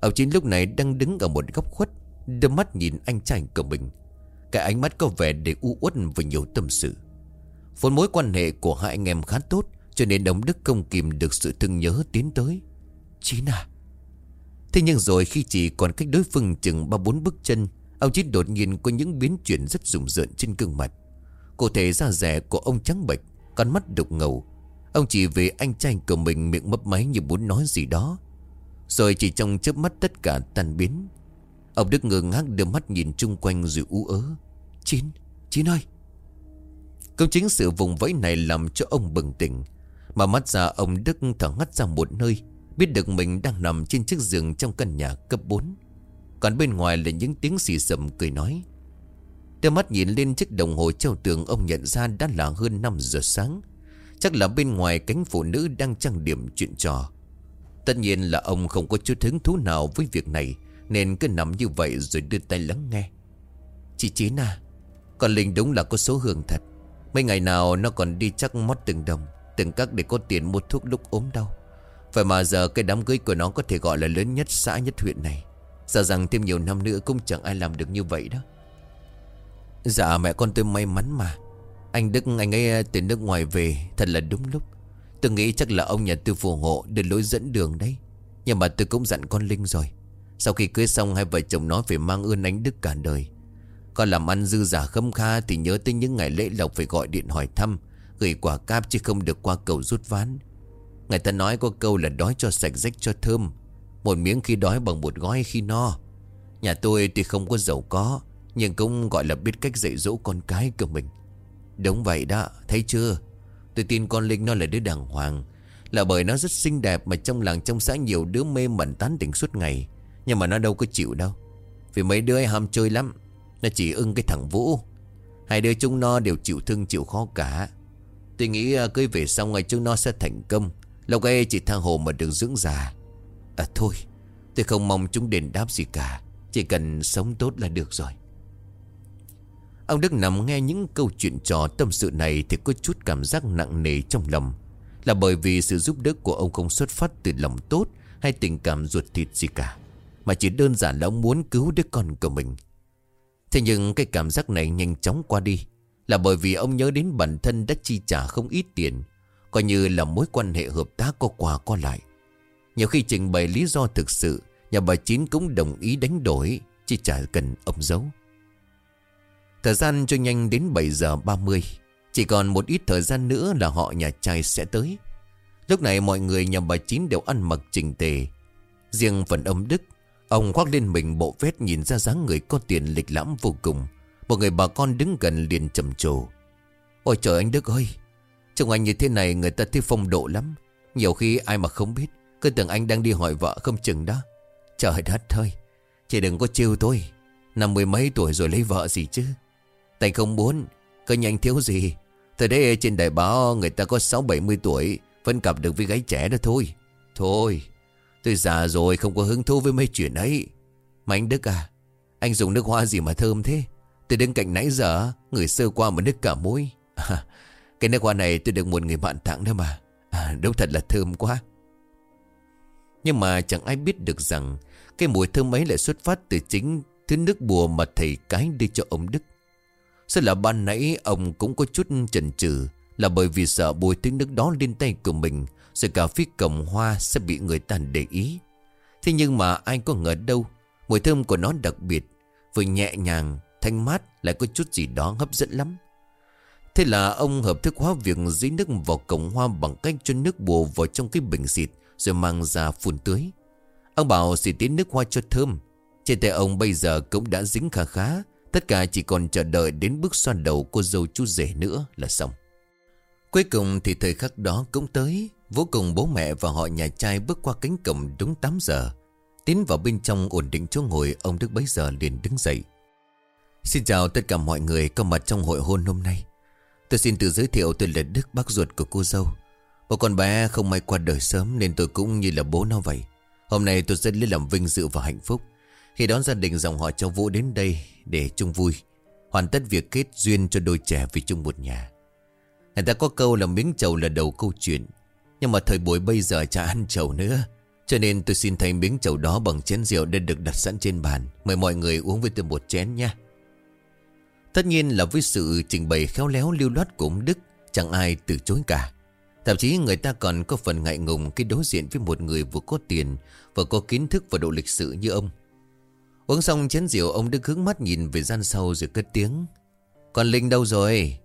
Ông Chín lúc này đang đứng ở một góc khuất Đôi mắt nhìn anh trai của mình. Cái ánh mắt có vẻ để u uất và nhiều tâm sự. Vốn mối quan hệ của hai anh em khá tốt, Cho nên ông Đức không kìm được sự thương nhớ tiến tới. Chín à! Thế nhưng rồi khi chỉ còn cách đối phương chừng ba bốn bước chân, Ông Chín đột nhiên có những biến chuyển rất rùng rợn trên gương mặt. Cụ thể da rẻ của ông trắng bệch Con mắt đục ngầu. Ông chỉ về anh trai của mình miệng mấp máy như muốn nói gì đó. Rồi chỉ trong chớp mắt tất cả tan biến. Ông Đức ngơ ngác đưa mắt nhìn chung quanh rồi ú ớ. Chín, Chín ơi! Công chính sự vùng vẫy này làm cho ông bừng tỉnh. Mà mắt ra ông Đức thở ngắt ra một nơi Biết được mình đang nằm trên chiếc giường trong căn nhà cấp 4 Còn bên ngoài là những tiếng xì sầm cười nói Đưa mắt nhìn lên chiếc đồng hồ treo tường, Ông nhận ra đã là hơn 5 giờ sáng. Chắc là bên ngoài cánh phụ nữ đang trang điểm chuyện trò. Tất nhiên là ông không có chút hứng thú nào với việc này, Nên cứ nằm như vậy rồi đưa tay lắng nghe. Chị Chín à Con Linh đúng là có số hưởng thật. Mấy ngày nào nó còn đi chắc mót từng đồng, Từng các để có tiền mua thuốc lúc ốm đau. Vậy mà giờ cái đám cưới của nó có thể gọi là lớn nhất, xã nhất huyện này. Sợ rằng thêm nhiều năm nữa cũng chẳng ai làm được như vậy đó. Dạ mẹ con tôi may mắn mà. Anh Đức, anh ấy ờ, từ nước ngoài về, Thật là đúng lúc. Tôi nghĩ chắc là ông nhà tư phù hộ Để lối dẫn đường đấy. Nhưng mà tôi cũng dặn con Linh rồi. Sau khi cưới xong, hai vợ chồng nó phải mang ơn anh Đức cả đời. Con làm ăn dư giả khâm kha Thì nhớ tới những ngày lễ lộc phải gọi điện hỏi thăm, Gửi quả cáp chứ không được qua cầu rút ván. Người ta nói có câu là đói cho sạch rách cho thơm, Một miếng khi đói bằng một gói khi no. Nhà tôi tuy không có giàu có nhưng cũng, gọi là, biết cách dạy dỗ con cái của mình. Đúng vậy đó, Thấy chưa? Tôi tin con Linh nó là đứa đàng hoàng. Là bởi nó rất xinh đẹp Mà trong làng trong xã nhiều đứa mê mẩn tán tỉnh suốt ngày. Nhưng mà nó đâu có chịu đâu. Vì mấy đứa ấy ham chơi lắm. Nó chỉ ưng cái thằng Vũ. Hai đứa chúng nó đều chịu thương, chịu khó cả. Tôi nghĩ à, cưới về xong ngày chúng nó sẽ thành công. Lâu ấy chỉ tha hồ mà được dưỡng già. À thôi, Tôi không mong chúng đền đáp gì cả. Chỉ cần sống tốt là được rồi. Ông Đức nằm nghe những câu chuyện trò tâm sự này Thì có chút cảm giác nặng nề trong lòng. Là bởi vì sự giúp đỡ của ông không xuất phát từ lòng tốt Hay tình cảm ruột thịt gì cả, Mà chỉ đơn giản là ông muốn cứu đứa con của mình. Thế nhưng cái cảm giác này nhanh chóng qua đi, Là bởi vì ông nhớ đến bản thân đã chi trả không ít tiền, Coi như là mối quan hệ hợp tác có quà có lại. Nhiều khi trình bày lý do thực sự, Nhà bà Chín cũng đồng ý đánh đổi Chỉ chả cần ông giấu. Thời gian cho nhanh đến 7 giờ 30 Chỉ còn một ít thời gian nữa là họ nhà trai sẽ tới. Lúc này mọi người nhà bà Chín đều ăn mặc chỉnh tề. Riêng phần ông Đức, Ông khoác lên mình bộ vest nhìn ra dáng người có tiền lịch lãm vô cùng. Một người bà con đứng gần liền trầm trồ. Ôi trời anh Đức ơi, Trông anh như thế này người ta thấy phong độ lắm. Nhiều khi ai mà không biết, Cứ tưởng anh đang đi hỏi vợ không chừng đó. Trời đất ơi Chị đừng có chiêu tôi. Năm mười mấy tuổi rồi lấy vợ gì chứ? Tại không muốn. Cơ nhanh thiếu gì. Thời đấy trên đài báo người ta có sáu bảy mươi tuổi Vẫn cặp được với gái trẻ đó thôi. Thôi Tôi già rồi không có hứng thú với mấy chuyện ấy. Mà anh Đức à Anh dùng nước hoa gì mà thơm thế? Tôi đứng cạnh nãy giờ Người sơ qua mà nước cả mũi à, cái nước hoa này tôi được một người bạn tặng đó mà. À, Đúng thật là thơm quá. Nhưng mà chẳng ai biết được rằng Cái mùi thơm ấy lại xuất phát từ chính Thứ nước bùa mà thầy cái đưa cho ông Đức. Sẽ là ban nãy ông cũng có chút chần chừ Là bởi vì sợ bùi tiếng nước đó lên tay của mình Rồi cả phía cầm hoa sẽ bị người ta để ý Thế nhưng mà ai có ngờ đâu Mùi thơm của nó đặc biệt Vừa nhẹ nhàng, thanh mát Lại có chút gì đó hấp dẫn lắm Thế là ông hợp thức hóa việc dí nước vào cổng hoa bằng cách cho nước bùa vào trong cái bình xịt rồi mang ra phun tưới. Ông bảo xịt tiến nước hoa cho thơm Trên tay ông bây giờ cũng đã dính khá khá Tất cả chỉ còn chờ đợi đến bước xoan đầu cô dâu chú rể nữa là xong. Cuối cùng thì thời khắc đó cũng tới, Vô cùng bố mẹ và họ nhà trai bước qua cánh cổng đúng 8 giờ, Tiến vào bên trong ổn định chỗ ngồi Ông Đức bấy giờ liền đứng dậy. Xin chào tất cả mọi người có mặt trong hội hôn hôm nay. Tôi xin tự giới thiệu tôi là Đức bác ruột của cô dâu. Một con bé không may qua đời sớm Nên tôi cũng như là bố nó vậy. Hôm nay tôi rất lấy làm vinh dự và hạnh phúc. Khi đón gia đình dòng họ cho Vũ đến đây Để chung vui, Hoàn tất việc kết duyên cho đôi trẻ về chung một nhà. Người ta có câu là miếng trầu là đầu câu chuyện. Nhưng mà thời buổi bây giờ chả ăn trầu nữa. Cho nên tôi xin thay miếng trầu đó bằng chén rượu đã được đặt sẵn trên bàn. Mời mọi người uống với tôi một chén nha. Tất nhiên là với sự trình bày khéo léo lưu loát của ông Đức, Chẳng ai từ chối cả. Thậm chí người ta còn có phần ngại ngùng Khi đối diện với một người vừa có tiền, Vừa có kiến thức và độ lịch sự như ông. Uống xong chén rượu, Ông Đức hướng mắt nhìn về gian sau rồi cất tiếng. Còn Linh đâu rồi?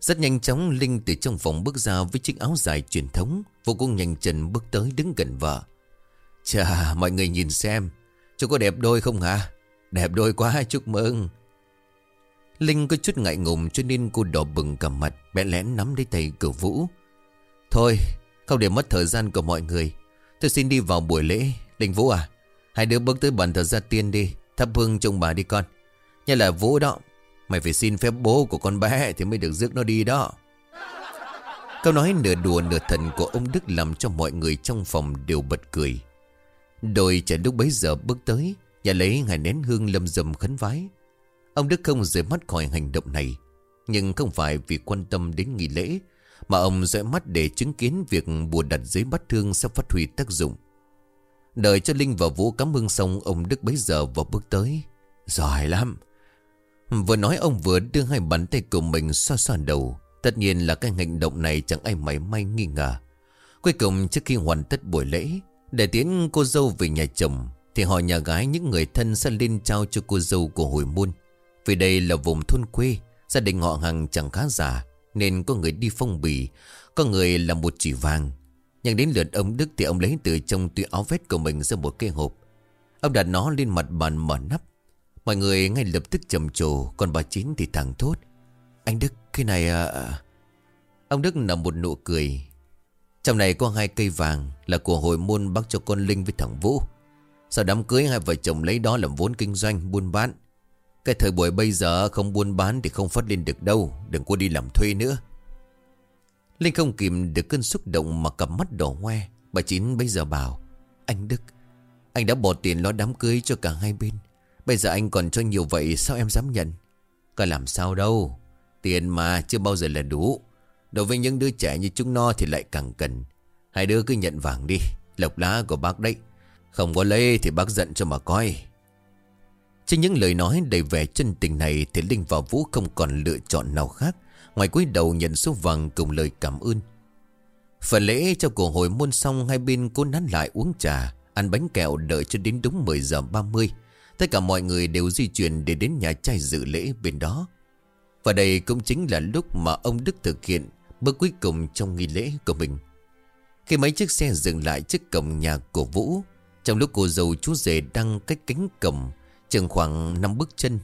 Rất nhanh chóng, Linh từ trong phòng bước ra Với chiếc áo dài truyền thống, Vô cùng nhanh chân bước tới đứng gần vợ. Chà, mọi người nhìn xem. Chú có đẹp đôi không hả? Đẹp đôi quá, chúc mừng. Linh có chút ngại ngùng cho nên cô đỏ bừng cả mặt, Bẽ lén nắm lấy tay cửu vũ. Thôi, không để mất thời gian của mọi người. Tôi xin đi vào buổi lễ. Linh Vũ à Hai đứa bước tới bàn thờ gia tiên đi. Thắp hương trông bà đi con. Nhất là Vũ đó. Mày phải xin phép bố của con bé Thì mới được rước nó đi đó. Câu nói nửa đùa nửa thần của ông Đức Làm cho mọi người trong phòng đều bật cười. Đôi trẻ lúc bấy giờ bước tới, nhà lấy ngài nén hương lâm dầm khấn vái. Ông Đức không rời mắt khỏi hành động này, Nhưng không phải vì quan tâm đến nghỉ lễ, Mà ông dõi mắt để chứng kiến việc bùa đặt dưới bát thương sắp phát huy tác dụng. Đợi cho Linh và Vũ cắm hương xong, Ông Đức bấy giờ vào bước tới. Giỏi lắm. Vừa nói ông vừa đưa hai bàn tay của mình xoa xoa đầu. Tất nhiên là cái hành động này chẳng ai mảy may nghi ngờ. Cuối cùng, trước khi hoàn tất buổi lễ, Để tiến cô dâu về nhà chồng, Thì họ nhà gái những người thân sẽ lên trao cho cô dâu của hồi môn. Vì đây là vùng thôn quê, Gia đình họ hàng chẳng khá giả Nên có người đi phong bì, Có người là một chỉ vàng. Nhưng đến lượt ông Đức thì ông lấy từ trong túi áo vest của mình ra một cái hộp. Ông đặt nó lên mặt bàn mở nắp. Mọi người ngay lập tức trầm trồ, Còn bà Chín thì thẳng thốt. Anh Đức, cái này à, à... Ông Đức nở một nụ cười. Trong này có hai cây vàng Là của hội môn bác cho con Linh với thằng Vũ. Sau đám cưới, hai vợ chồng lấy đó làm vốn kinh doanh, buôn bán. Cái thời buổi bây giờ không buôn bán thì không phát lên được đâu, Đừng có đi làm thuê nữa. Linh không kìm được cơn xúc động mà cặp mắt đỏ hoe. Bà Chín bây giờ bảo, Anh Đức, Anh đã bỏ tiền lo đám cưới cho cả hai bên. Bây giờ anh còn cho nhiều vậy sao em dám nhận? Có làm sao đâu, Tiền mà chưa bao giờ là đủ. Đối với những đứa trẻ như chúng nó thì lại càng cần. Hai đứa cứ nhận vàng đi, Lộc lá của bác đấy. Không có lấy thì bác giận cho mà coi. Trên những lời nói đầy vẻ chân tình này Thì Linh và Vũ không còn lựa chọn nào khác. Ngoài cúi đầu nhận số vàng cùng lời cảm ơn. Phần lễ cho cuộc hồi môn xong, Hai bên cố nán lại uống trà, Ăn bánh kẹo đợi cho đến đúng 10 giờ 30 Tất cả mọi người đều di chuyển Để đến nhà trai dự lễ bên đó. Và đây cũng chính là lúc mà ông Đức thực hiện Bước cuối cùng trong nghi lễ của mình. Khi mấy chiếc xe dừng lại trước cổng nhà của Vũ, Trong lúc cô dâu chú rể đang cách cánh cổng, Chừng khoảng 5 bước chân,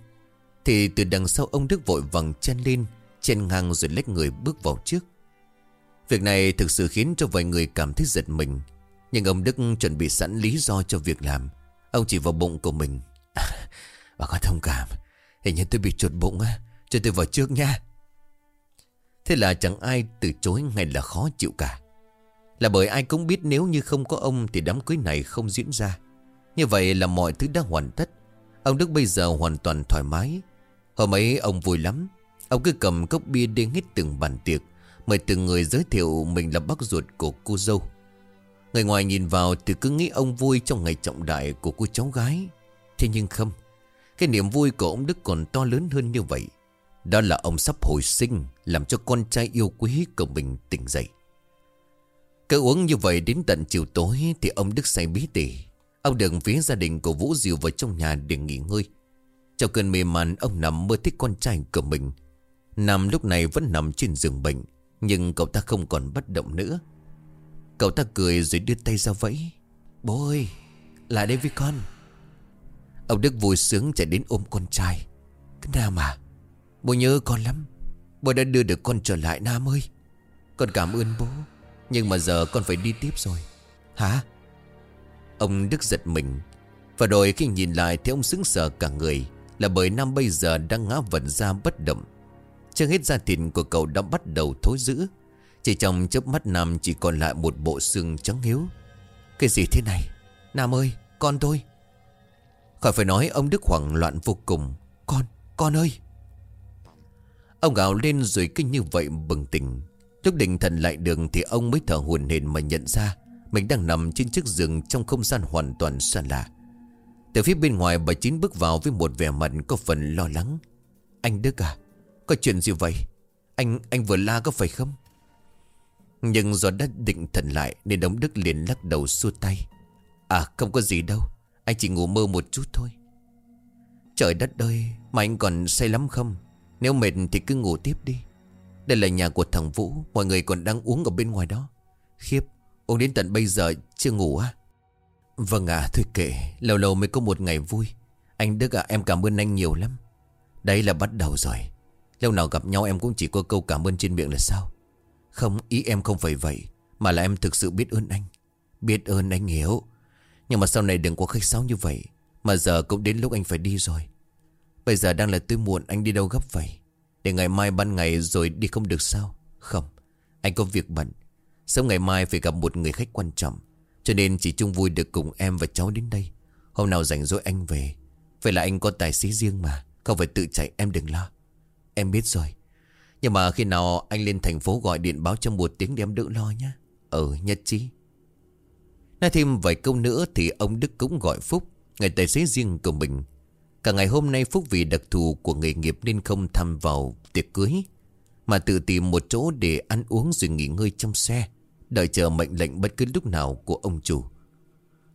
Thì từ đằng sau ông Đức vội vàng chen lên Chen ngang rồi lách người bước vào trước. Việc này thực sự khiến cho vài người cảm thấy giật mình. Nhưng ông Đức chuẩn bị sẵn lý do cho việc làm. Ông chỉ vào bụng của mình. À, Bà con thông cảm. Hình như tôi bị chuột bụng á. Cho tôi vào trước nha Thế là chẳng ai từ chối ngay là khó chịu cả. Là bởi ai cũng biết nếu như không có ông Thì đám cưới này không diễn ra. Như vậy là mọi thứ đã hoàn tất. Ông Đức bây giờ hoàn toàn thoải mái. Hôm ấy ông vui lắm. Ông cứ cầm cốc bia đi hết từng bàn tiệc, Mời từng người giới thiệu mình là bác ruột của cô dâu. Người ngoài nhìn vào thì cứ nghĩ ông vui trong ngày trọng đại của cô cháu gái. Thế nhưng không, Cái niềm vui của ông Đức còn to lớn hơn như vậy. Đó là ông sắp hồi sinh, Làm cho con trai yêu quý của mình tỉnh dậy. Cứ uống như vậy đến tận chiều tối Thì ông Đức say bí tỉ. Ông đường phía gia đình của Vũ Diệu vào trong nhà để nghỉ ngơi. Trong cơn mê man, ông nằm mơ thích con trai của mình Nam lúc này vẫn nằm trên giường bệnh, Nhưng cậu ta không còn bất động nữa. Cậu ta cười rồi đưa tay ra vẫy. Bố ơi Lại đây với con. Ông Đức vui sướng chạy đến ôm con trai. Cái Nam à Bố nhớ con lắm. Bố đã đưa được con trở lại Nam ơi. Con cảm ơn bố, Nhưng mà giờ con phải đi tiếp rồi. Hả? Ông Đức giật mình. Và rồi khi nhìn lại thì ông sững sờ cả người, Là bởi Nam bây giờ đang ngã vật ra bất động. Chưa hết da thịt của cậu đã bắt đầu thối dữ Chỉ trong chớp mắt Nam chỉ còn lại một bộ xương trắng hiếu Cái gì thế này? Nam ơi con tôi. Khỏi phải nói ông Đức hoảng loạn vô cùng. Con, con ơi. Ông gào lên rồi kinh như vậy bừng tỉnh. Lúc định thần lại đường Thì ông mới thở hồn hển mà nhận ra Mình đang nằm trên chiếc giường Trong không gian hoàn toàn xa lạ. Từ phía bên ngoài bà Chín bước vào Với một vẻ mặt có phần lo lắng. Anh Đức à có chuyện gì vậy? Anh anh vừa la có phải không? Nhưng do đã định thần lại Nên ông Đức liền lắc đầu xua tay. À không có gì đâu. Anh chỉ ngủ mơ một chút thôi. Trời đất ơi, Mà anh còn say lắm không? Nếu mệt thì cứ ngủ tiếp đi. Đây là nhà của thằng Vũ, Mọi người còn đang uống ở bên ngoài đó. Khiếp, Uống đến tận bây giờ chưa ngủ à Vâng ạ, thôi kệ. Lâu lâu mới có một ngày vui. Anh Đức ạ, em cảm ơn anh nhiều lắm. Đấy là bắt đầu rồi. Lâu nào gặp nhau em cũng chỉ có câu cảm ơn trên miệng là sao? Không, ý em không phải vậy, Mà là em thực sự biết ơn anh. Biết ơn anh hiểu Nhưng mà sau này đừng có khách sáo như vậy, Mà giờ cũng đến lúc anh phải đi rồi. Bây giờ đang là tối muộn, anh đi đâu gấp vậy? Để ngày mai ban ngày rồi đi không được sao? Không, Anh có việc bận. Sớm ngày mai phải gặp một người khách quan trọng, Cho nên chỉ chung vui được cùng em và cháu đến đây. Hôm nào rảnh rỗi anh về. Vậy là anh có tài xế riêng mà, Không phải tự chạy, em đừng lo. Em biết rồi. Nhưng mà khi nào anh lên thành phố gọi điện báo cho một tiếng để em đỡ lo nhé Ừ ờ, nhất trí. Nói thêm vài câu nữa thì ông Đức cũng gọi Phúc, Người tài xế riêng của mình. Cả ngày hôm nay Phúc vì đặc thù của nghề nghiệp nên không tham vào tiệc cưới, Mà tự tìm một chỗ để ăn uống rồi nghỉ ngơi trong xe, Đợi chờ mệnh lệnh bất cứ lúc nào của ông chủ.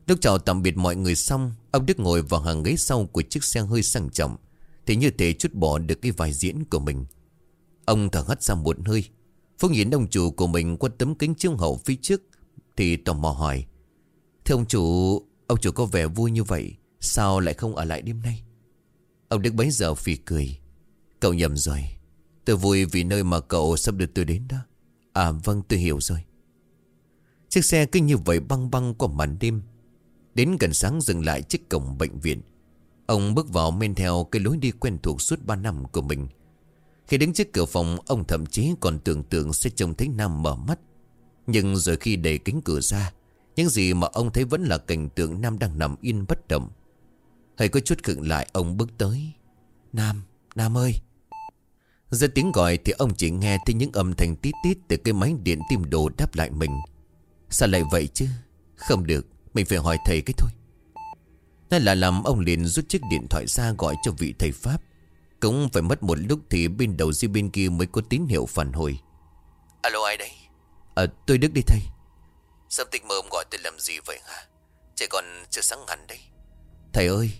Lúc chào tạm biệt mọi người xong, Ông Đức ngồi vào hàng ghế sau của chiếc xe hơi sang trọng. Thì như thể chút bỏ được cái vai diễn của mình. Ông thở hắt ra một hơi. Phúc nhìn ông chủ của mình qua tấm kính chiếu hậu phía trước, Thì tò mò hỏi. Thưa ông chủ Ông chủ có vẻ vui như vậy, Sao lại không ở lại đêm nay? Ông Đức bấy giờ phì cười. Cậu nhầm rồi. Tôi vui vì nơi mà cậu sắp được tôi đến đó. À vâng tôi hiểu rồi. Chiếc xe cứ như vậy băng băng qua màn đêm. Đến gần sáng dừng lại trước cổng bệnh viện. Ông bước vào men theo cái lối đi quen thuộc suốt 3 năm của mình. Khi đứng trước cửa phòng Ông thậm chí còn tưởng tượng sẽ trông thấy Nam mở mắt. Nhưng rồi khi đẩy kính cửa ra Những gì mà ông thấy vẫn là cảnh tượng Nam đang nằm yên bất động. Hơi có chút khựng lại ông bước tới. Nam, Nam ơi! Ra tiếng gọi thì ông chỉ nghe thấy những âm thanh tít tít Từ cái máy điện tim đồ đáp lại mình. Sao lại vậy chứ? Không được Mình phải hỏi thầy cái thôi. Thế là làm ông liền rút chiếc điện thoại ra gọi cho vị thầy Pháp. Cũng phải mất một lúc thì bên đầu dây bên kia mới có tín hiệu phản hồi. Alo ai đây? À tôi Đức đi thầy. Sắp tích mơ ông gọi tôi làm gì vậy hả? Trẻ còn chưa sáng hẳn đây Thầy ơi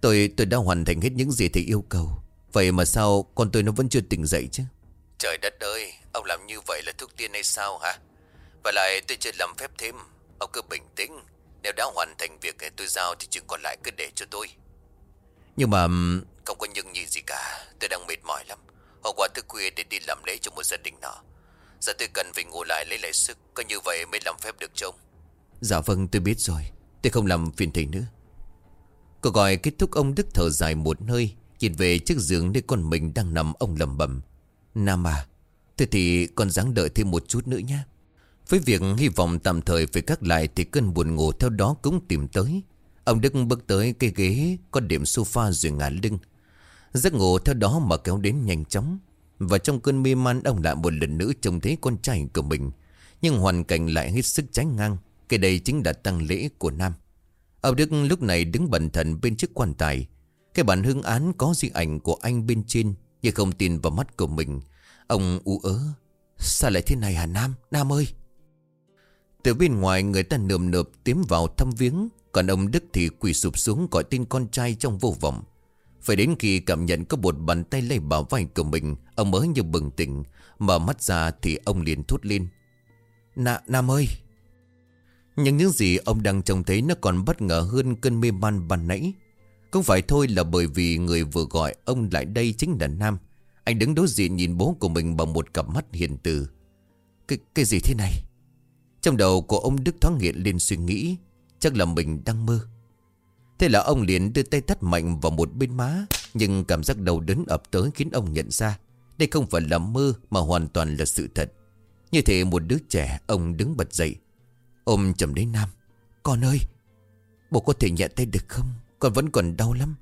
Tôi tôi đã hoàn thành hết những gì thầy yêu cầu. Vậy mà sao con tôi nó vẫn chưa tỉnh dậy chứ? Trời đất ơi Ông làm như vậy là thuốc tiên hay sao hả? Và lại tôi chưa làm phép thêm Ông cứ bình tĩnh Nếu đã hoàn thành việc tôi giao thì chuyện còn lại cứ để cho tôi. Nhưng mà Không có nhưng gì gì cả. Tôi đang mệt mỏi lắm. Hôm qua thức khuya để đi làm lễ cho một gia đình nọ. Giờ tôi cần phải ngủ lại lấy lại sức. Có như vậy mới làm phép được trông Dạ vâng tôi biết rồi. Tôi không làm phiền thầy nữa. Cuộc gọi kết thúc ông Đức thở dài một hơi Nhìn về chiếc giường nơi con mình đang nằm ông lầm bầm. Nam à Thế thì con dáng đợi thêm một chút nữa nhé với việc hy vọng tạm thời phải cắt lại Thì cơn buồn ngủ theo đó cũng tìm tới. Ông Đức bước tới cây ghế Có điểm sofa rồi ngả lưng. Giấc ngủ theo đó mà kéo đến nhanh chóng. Và trong cơn mê man, Ông lại một lần nữa trông thấy con trai của mình. Nhưng hoàn cảnh lại hết sức tránh ngang. Cái đây chính là tăng lễ của Nam. Ông Đức lúc này đứng bẩn thần bên chiếc quan tài. Cái bản hương án có di ảnh của anh bên trên, Nhưng không tin vào mắt của mình. Ông u ớ, Sao lại thế này hả Nam? Nam ơi! Từ bên ngoài người ta nườm nượp tiến vào thăm viếng Còn ông Đức thì quỳ sụp xuống gọi tên con trai trong vô vọng Phải đến khi cảm nhận có một bàn tay lấy bảo vai của mình Ông mới như bừng tỉnh Mở mắt ra thì ông liền thốt lên Nà, Nam ơi Nhưng những gì ông đang trông thấy nó còn bất ngờ hơn cơn mê man ban nãy. Không phải thôi là bởi vì người vừa gọi ông lại đây chính là Nam. Anh đứng đối diện nhìn bố của mình bằng một cặp mắt hiền từ. Cái, cái gì thế này? Trong đầu của ông Đức thoáng hiện lên suy nghĩ. Chắc là mình đang mơ. Thế là ông liền đưa tay tắt mạnh vào một bên má. Nhưng cảm giác đầu đớn ập tới khiến ông nhận ra. Đây không phải là mơ mà hoàn toàn là sự thật. Như thế một đứa trẻ ông đứng bật dậy. Ôm chầm đến Nam. Con ơi! Bố có thể nhẹ tay được không? Con vẫn còn đau lắm.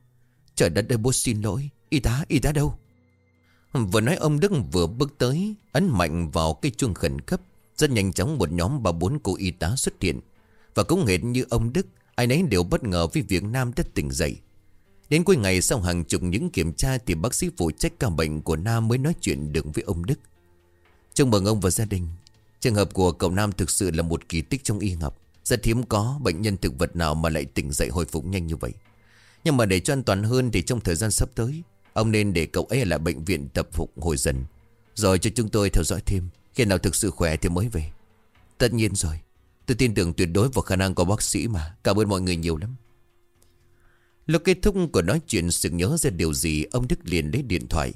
Trời đất ơi bố xin lỗi. Y tá, y tá đâu? Vừa nói ông Đức vừa bước tới Ấn mạnh vào cái chuông khẩn cấp rất nhanh chóng một nhóm ba bốn cô y tá xuất hiện. Và cũng hệt như ông Đức, Ai nấy đều bất ngờ với việc Nam đã tỉnh dậy. Đến cuối ngày sau hàng chục những kiểm tra Thì bác sĩ phụ trách ca bệnh của Nam mới nói chuyện được với ông Đức. Chúc mừng ông và gia đình. Trường hợp của cậu Nam thực sự là một kỳ tích trong y học. Rất hiếm có bệnh nhân thực vật nào mà lại tỉnh dậy hồi phục nhanh như vậy. Nhưng mà để cho an toàn hơn thì trong thời gian sắp tới, Ông nên để cậu ấy ở lại bệnh viện tập phục hồi dần. Rồi cho chúng tôi theo dõi thêm. Khi nào thực sự khỏe thì mới về. Tất nhiên rồi. Tôi tin tưởng tuyệt đối vào khả năng của bác sĩ mà. Cảm ơn mọi người nhiều lắm. Lúc kết thúc của nói chuyện Sự nhớ ra điều gì Ông Đức liền lấy điện thoại.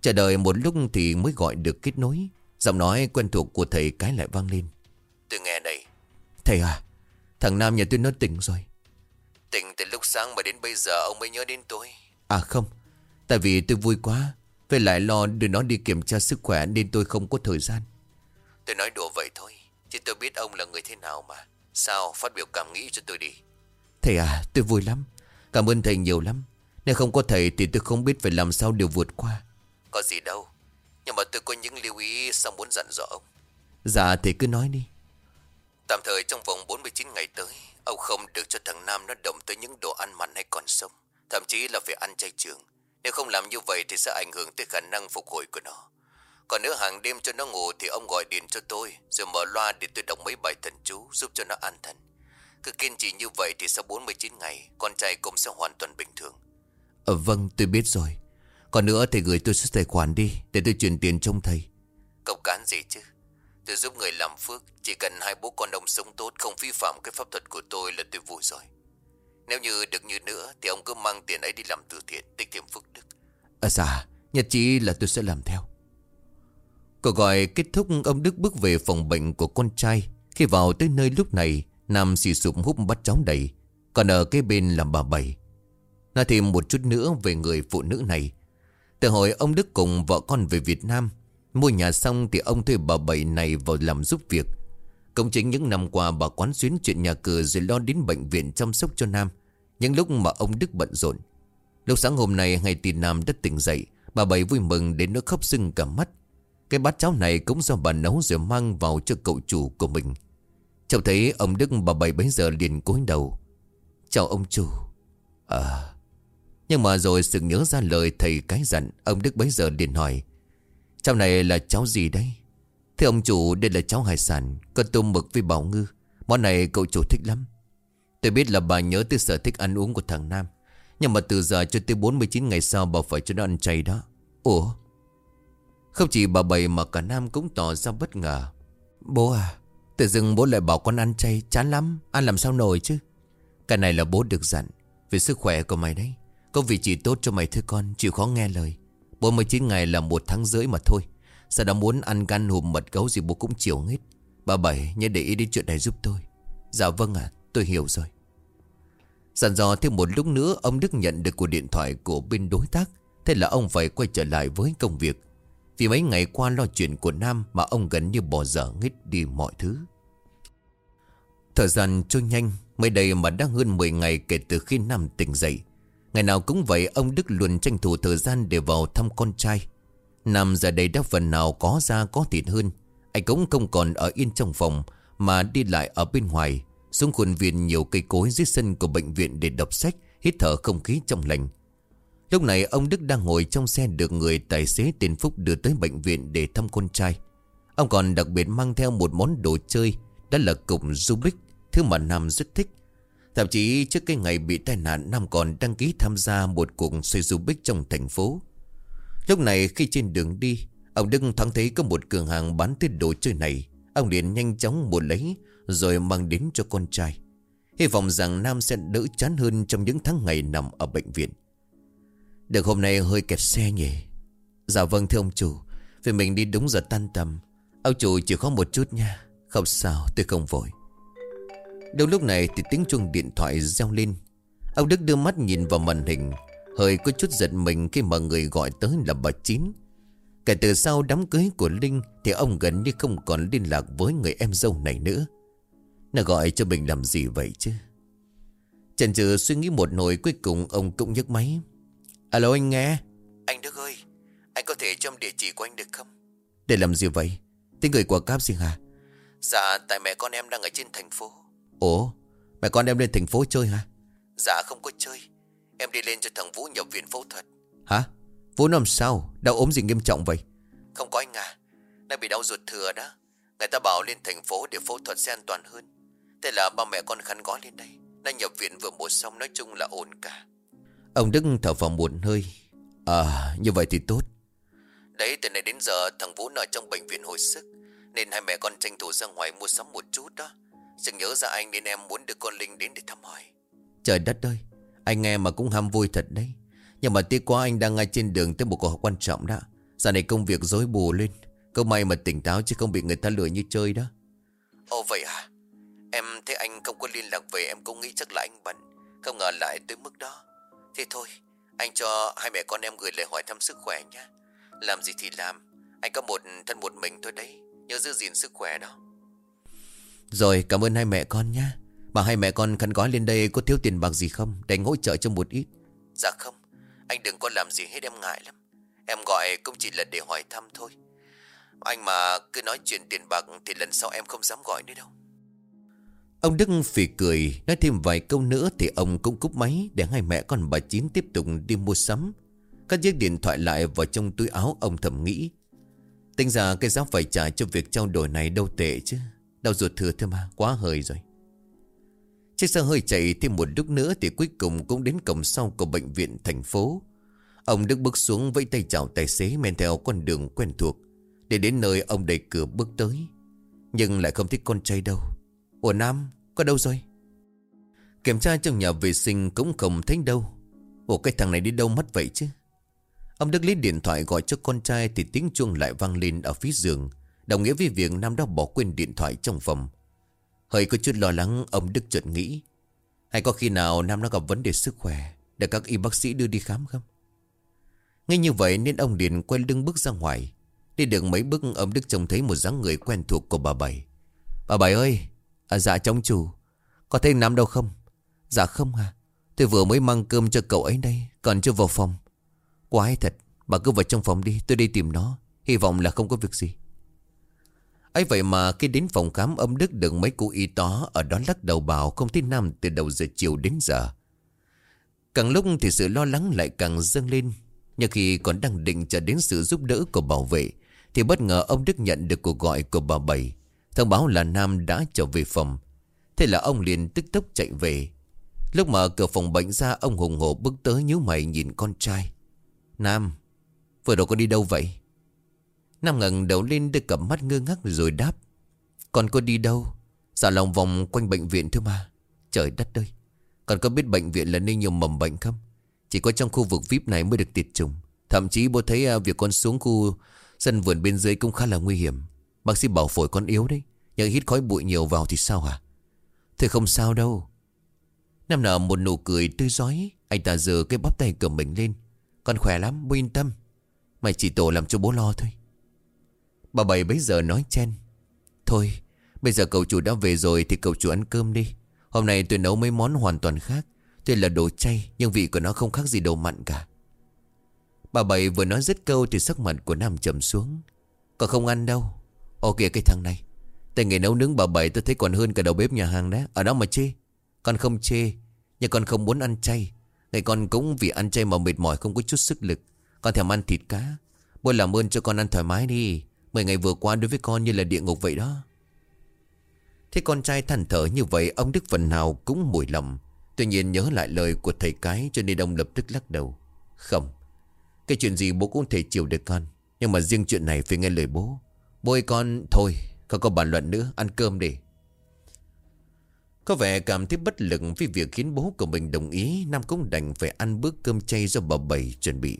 Chờ đợi một lúc thì mới gọi được kết nối. Giọng nói quen thuộc của thầy cái lại vang lên. Tôi nghe đây Thầy à Thằng Nam nhà tôi nó tỉnh rồi. Tỉnh từ lúc sáng mà đến bây giờ ông mới nhớ đến tôi. À không Tại vì tôi vui quá. Về lại lo đưa nó đi kiểm tra sức khỏe Nên tôi không có thời gian Tôi nói đùa vậy thôi Chứ tôi biết ông là người thế nào mà. Sao phát biểu cảm nghĩ cho tôi đi? Thầy à tôi vui lắm. Cảm ơn thầy nhiều lắm. Nếu không có thầy thì tôi không biết phải làm sao đều vượt qua. Có gì đâu. Nhưng mà tôi có những lưu ý xong muốn dặn dò ông. Dạ thầy cứ nói đi. Tạm thời trong vòng 49 ngày tới Ông không được cho thằng Nam nó động tới những đồ ăn mặn hay còn sống Thậm chí là phải ăn chay trường. Nếu không làm như vậy thì sẽ ảnh hưởng tới khả năng phục hồi của nó Còn nếu hàng đêm cho nó ngủ thì ông gọi điện cho tôi Rồi mở loa để tôi đọc mấy bài thần chú giúp cho nó an thần. Cứ kiên trì như vậy thì sau 49 ngày Con trai cũng sẽ hoàn toàn bình thường. Ờ vâng tôi biết rồi. Còn nữa thầy gửi tôi số tài khoản đi Để tôi chuyển tiền trong thầy. Cậu cán gì chứ? Tôi giúp người làm phước Chỉ cần hai bố con ông sống tốt Không vi phạm cái pháp thuật của tôi là tôi vui rồi. Nếu như được như nữa Thì ông cứ mang tiền ấy đi làm từ thiện Tích thêm phước đức. À dạ Nhật chí là tôi sẽ làm theo Cuộc gọi kết thúc Ông Đức bước về phòng bệnh của con trai Khi vào tới nơi lúc này Nam xì sụp hút bắt cháu đầy Còn ở cái bên là bà Bảy Nói thêm một chút nữa về người phụ nữ này Từ hồi ông Đức cùng vợ con về Việt Nam Mua nhà xong thì ông thuê bà Bảy này vào làm giúp việc Công chính những năm qua bà quán xuyến chuyện nhà cửa rồi lo đến bệnh viện chăm sóc cho Nam. Những lúc mà ông Đức bận rộn. Lúc sáng hôm nay ngày tin Nam đất tỉnh dậy, bà Bảy vui mừng đến nỗi khóc sưng cả mắt. Cái bát cháo này cũng do bà nấu rồi mang vào cho cậu chủ của mình. Cháu thấy ông Đức bà Bảy bấy giờ liền cúi đầu. Chào ông chủ. À... Nhưng mà rồi sự nhớ ra lời thầy cái dặn, Ông Đức bấy giờ liền hỏi Cháu này là cháu gì đấy Thưa ông chủ, đây là cháu hải sản Con tôm mực với bảo ngư Món này cậu chủ thích lắm Tôi biết là bà nhớ tới sở thích ăn uống của thằng Nam, Nhưng mà từ giờ cho tới 49 ngày sau Bà phải cho nó ăn chay đó Ủa không chỉ bà bầy mà cả Nam cũng tỏ ra bất ngờ. Bố à Tự dưng bố lại bảo con ăn chay Chán lắm, Ăn làm sao nổi chứ? Cái này là bố được dặn, Vì sức khỏe của mày đấy. Có vị trí tốt cho mày thưa con, Chịu khó nghe lời. 49 ngày là một tháng rưỡi mà thôi. Sao đã muốn ăn gan hùm mật gấu gì bố cũng chịu hết. Bà Bảy nhớ để ý đến chuyện này giúp tôi. Dạ vâng ạ, tôi hiểu rồi. Dặn dò thêm một lúc nữa, Ông Đức nhận được cuộc điện thoại của bên đối tác. Thế là ông phải quay trở lại với công việc. Vì mấy ngày qua lo chuyện của Nam Mà ông gần như bỏ dở nghít đi mọi thứ. Thời gian trôi nhanh, Mới đây mà đã hơn 10 ngày kể từ khi Nam tỉnh dậy. Ngày nào cũng vậy, Ông Đức luôn tranh thủ thời gian để vào thăm con trai. Nam giờ đây đã phần nào có da có thịt hơn. Anh cũng không còn ở yên trong phòng, Mà đi lại ở bên ngoài, Xuống khuôn viên nhiều cây cối dưới sân của bệnh viện để đọc sách, Hít thở không khí trong lành. Lúc này ông Đức đang ngồi trong xe được người tài xế Tiền Phúc đưa tới bệnh viện để thăm con trai. Ông còn đặc biệt mang theo một món đồ chơi, Đó là cục Rubik, Thứ mà Nam rất thích. Thậm chí trước cái ngày bị tai nạn, Nam còn đăng ký tham gia một cuộc xoay Rubik trong thành phố. Lúc này khi trên đường đi, Ông Đức thoáng thấy có một cửa hàng bán thứ đồ chơi này. Ông liền nhanh chóng mua lấy, Rồi mang đến cho con trai. Hy vọng rằng Nam sẽ đỡ chán hơn Trong những tháng ngày nằm ở bệnh viện. Được hôm nay hơi kẹt xe nhỉ? Dạ vâng thưa ông chủ. Vì mình đi đúng giờ tan tầm. Ông chủ chỉ có một chút nha. Không sao, tôi không vội. Đúng lúc này thì tiếng chuông điện thoại reo lên. Ông Đức đưa mắt nhìn vào màn hình. Hơi có chút giật mình khi mà người gọi tới là bà Chín. Kể từ sau đám cưới của Linh Thì ông gần như không còn liên lạc với người em dâu này nữa. Nó gọi cho mình làm gì vậy chứ? Trần trừ suy nghĩ một hồi, cuối cùng ông cũng nhấc máy. Alo anh nghe. Anh Đức ơi Anh có thể cho địa chỉ của anh được không? Để làm gì vậy? Tên người của cáp gì hả? Dạ tại mẹ con em đang ở trên thành phố. Ủa? Mẹ con em lên thành phố chơi hả? Dạ không có chơi. Em đi lên cho thằng Vũ nhập viện phẫu thuật. Hả? Vũ làm sao? Đau ốm gì nghiêm trọng vậy? Không có anh à. Nó bị đau ruột thừa đó. Người ta bảo lên thành phố để phẫu thuật sẽ an toàn hơn. Thế là ba mẹ con khăn gói lên đây. Nó nhập viện vừa mổ xong nói chung là ổn cả Ông Đức thở vào một hơi. À như vậy thì tốt. Đấy từ nay đến giờ thằng Vũ nở trong bệnh viện hồi sức Nên hai mẹ con tranh thủ ra ngoài mua sắm một chút đó. Sự nhớ ra anh nên em muốn được con Linh đến để thăm hỏi. Trời đất ơi Anh nghe mà cũng ham vui thật đấy. Nhưng mà tiếc quá anh đang ngay trên đường tới một cuộc họp quan trọng đó. Giờ này công việc dối bù lên. Câu may mà tỉnh táo chứ không bị người ta lừa như chơi đó. Ồ vậy à Em thấy anh không có liên lạc về Em cũng nghĩ chắc là anh bận. Không ngờ lại tới mức đó Thế thôi Anh cho hai mẹ con em gửi lời hỏi thăm sức khỏe nhé Làm gì thì làm Anh có một thân một mình thôi đấy Nhớ giữ gìn sức khỏe đó. Rồi cảm ơn hai mẹ con nhé Mà hai mẹ con khăn gói lên đây có thiếu tiền bạc gì không? Để anh hỗ trợ cho một ít. Dạ không Anh đừng có làm gì hết em ngại lắm. Em gọi cũng chỉ là để hỏi thăm thôi. Anh mà cứ nói chuyện tiền bạc Thì lần sau em không dám gọi nữa đâu Ông Đức phỉ cười, Nói thêm vài câu nữa Thì ông cũng cúp máy Để hai mẹ con bà Chín tiếp tục đi mua sắm. Các chiếc điện thoại lại vào trong túi áo, Ông thầm nghĩ. Tính ra cái giá phải trả cho việc trao đổi này đâu tệ chứ. Đau ruột thừa thêm mà Quá hơi rồi. Chiếc xe hơi chạy thêm một lúc nữa Thì cuối cùng cũng đến cổng sau của bệnh viện thành phố. Ông Đức bước xuống vẫy tay chào tài xế Men theo con đường quen thuộc. Để đến nơi, ông đẩy cửa bước tới. Nhưng lại không thích con trai đâu. Ủa Nam, có đâu rồi? Kiểm tra trong nhà vệ sinh cũng không thấy đâu. Ủa, cái thằng này đi đâu mất vậy chứ? Ông Đức lấy điện thoại gọi cho con trai Thì tiếng chuông lại vang lên ở phía giường. Đồng nghĩa với việc Nam đã bỏ quên điện thoại trong phòng. Hơi có chút lo lắng, Ông Đức chợt nghĩ. Hay có khi nào Nam nó gặp vấn đề sức khỏe Để các y bác sĩ đưa đi khám không? Ngay như vậy nên ông Điền quay lưng bước ra ngoài. Đi được mấy bước, ông Đức trông thấy một dáng người quen thuộc của bà Bảy. Bà Bảy ơi! À dạ trong chủ. Có thấy Nam đâu không? Dạ không à Tôi vừa mới mang cơm cho cậu ấy đây, Còn chưa vào phòng. Quái thật, Bà cứ vào trong phòng đi, Tôi đi tìm nó. Hy vọng là không có việc gì. Ấy vậy mà khi đến phòng khám âm đức được mấy cụ y tó Ở đó lắc đầu bảo không thấy Nam từ đầu giờ chiều đến giờ. Càng lúc thì sự lo lắng lại càng dâng lên. Nhưng khi còn đang định chờ đến sự giúp đỡ của bảo vệ, Thì bất ngờ ông Đức nhận được cuộc gọi của bà Bảy. Thông báo là Nam đã trở về phòng. Thế là ông liền tức tốc chạy về. Lúc mở cửa phòng bệnh ra, Ông hùng hổ bước tới nhíu mày nhìn con trai. Nam, Vừa rồi con đi đâu vậy? Nam ngẩng đầu lên đưa cặp mắt ngơ ngác rồi đáp. Con có đi đâu? Dạo lòng vòng quanh bệnh viện thôi mà Trời đất ơi! Con có biết bệnh viện là nơi nhiều mầm bệnh không? Chỉ có trong khu vực VIP này mới được tiệt trùng Thậm chí bố thấy à, việc con xuống khu Sân vườn bên dưới cũng khá là nguy hiểm. Bác sĩ bảo phổi con yếu đấy, Nhưng hít khói bụi nhiều vào thì sao hả? Thôi không sao đâu. Nam nở một nụ cười tươi giói Anh ta giơ cái bắp tay cầm mình lên. Con khỏe lắm bố yên tâm. Mày chỉ tổ làm cho bố lo thôi. Bà bảy bấy giờ nói chen. Thôi, bây giờ cậu chủ đã về rồi Thì cậu chủ ăn cơm đi. Hôm nay tôi nấu mấy món hoàn toàn khác. Tuy là đồ chay, Nhưng vị của nó không khác gì đồ mặn cả. Bà bảy vừa nói dứt câu Thì sắc mặt của Nam trầm xuống. Còn không ăn đâu. Ồ kìa, cái thằng này. Tay nghề nấu nướng bà bảy tôi thấy còn hơn cả đầu bếp nhà hàng đó. Ở đó mà chê. Con không chê, Nhưng con không muốn ăn chay. Ngày con cũng vì ăn chay mà mệt mỏi, không có chút sức lực. Con thèm ăn thịt cá. Bố làm ơn cho con ăn thoải mái đi. Mười ngày vừa qua đối với con như là địa ngục vậy đó. Thế con trai than thở như vậy, Ông Đức phần nào cũng mùi lòng. Tuy nhiên nhớ lại lời của thầy cái, Cho nên ông lập tức lắc đầu. Không. Cái chuyện gì bố cũng thể chịu được con. Nhưng mà riêng chuyện này phải nghe lời bố bôi con, Thôi không có bàn luận nữa, Ăn cơm đi. Có vẻ cảm thấy bất lực vì việc khiến bố của mình đồng ý. Nam cũng đành phải ăn bữa cơm chay do bà Bảy chuẩn bị.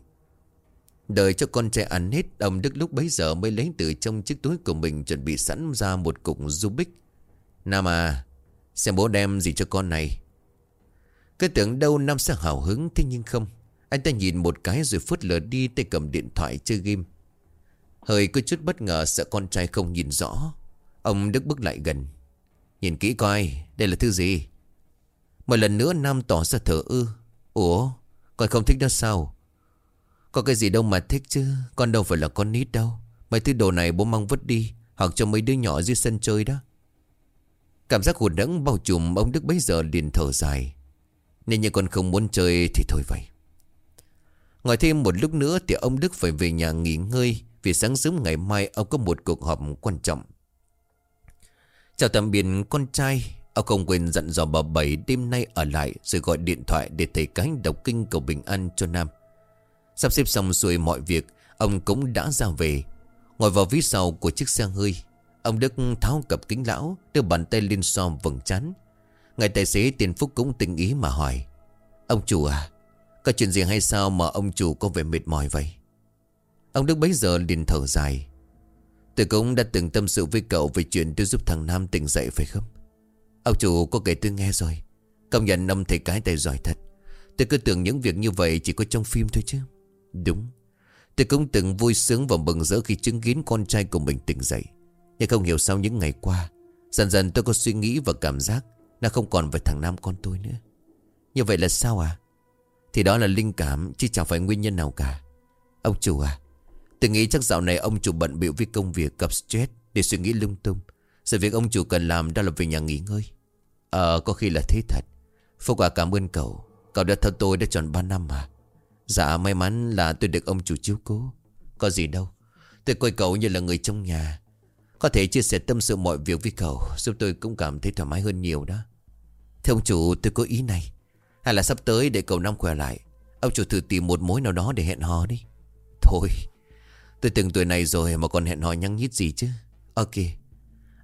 Đợi cho con trai ăn hết Ông Đức lúc bấy giờ mới lấy từ trong chiếc túi của mình Chuẩn bị sẵn ra một cục Rubik. Nam à Xem bố đem gì cho con này. Cứ tưởng đâu Nam sẽ hào hứng, Thế nhưng không. Anh ta nhìn một cái rồi phút lờ đi Tay cầm điện thoại chơi game. Hơi có chút bất ngờ sợ con trai không nhìn rõ. Ông Đức bước lại gần. Nhìn kỹ coi, Đây là thứ gì? Một lần nữa Nam tỏ ra thở ư Ủa, Con không thích nó sao? Có cái gì đâu mà thích chứ, Con đâu phải là con nít đâu. Mấy thứ đồ này bố mang vứt đi, Hoặc cho mấy đứa nhỏ dưới sân chơi đó. Cảm giác hụt đẫng bao trùm Ông Đức bấy giờ liền thở dài. Nên như con không muốn chơi thì thôi vậy. Ngồi thêm một lúc nữa Thì ông Đức phải về nhà nghỉ ngơi. Vì sáng sớm ngày mai ông có một cuộc họp quan trọng. Chào tạm biệt con trai, Ông không quên dặn dò bà Bảy đêm nay ở lại Rồi gọi điện thoại để thầy cái đọc kinh cầu bình an cho Nam. Sắp xếp xong xuôi mọi việc, Ông cũng đã ra về. Ngồi vào ví sau của chiếc xe hơi, Ông Đức tháo cặp kính lão, Đưa bàn tay lên xòm vầng chán Ngài tài xế tiền phúc cũng tình ý mà hỏi, Ông chủ à Có chuyện gì hay sao mà ông chủ có vẻ mệt mỏi vậy? Ông Đức bấy giờ liền thở dài. Tôi cũng đã từng tâm sự với cậu Về chuyện tôi giúp thằng Nam tỉnh dậy phải không? Ông chủ có kể tôi nghe rồi. Công nhận ông thầy cái tài giỏi thật. Tôi cứ tưởng những việc như vậy chỉ có trong phim thôi chứ. Đúng. Tôi cũng từng vui sướng và mừng rỡ khi chứng kiến con trai của mình tỉnh dậy. Nhưng không hiểu sao những ngày qua, Dần dần tôi có suy nghĩ và cảm giác Nó không còn về thằng Nam con tôi nữa. Như vậy là sao à? Thì đó là linh cảm, chứ chẳng phải nguyên nhân nào cả. Ông chủ à Tôi nghĩ chắc dạo này ông chủ bận biểu với công việc gặp stress để suy nghĩ lung tung. Sự việc ông chủ cần làm đó là về nhà nghỉ ngơi. Ờ có khi là thế thật. Phúc à cảm ơn cậu. Cậu đã theo tôi đã tròn 3 năm mà. Dạ may mắn là tôi được ông chủ chiếu cố. Có gì đâu. Tôi coi cậu như là người trong nhà. Có thể chia sẻ tâm sự mọi việc với cậu, Giúp tôi cũng cảm thấy thoải mái hơn nhiều đó Thưa ông chủ, tôi có ý này Hay là sắp tới để cậu Năm khỏe lại Ông chủ thử tìm một mối nào đó để hẹn hò đi Thôi Tôi từng tuổi này rồi mà còn hẹn hò nhăng nhít gì chứ. Ờ ok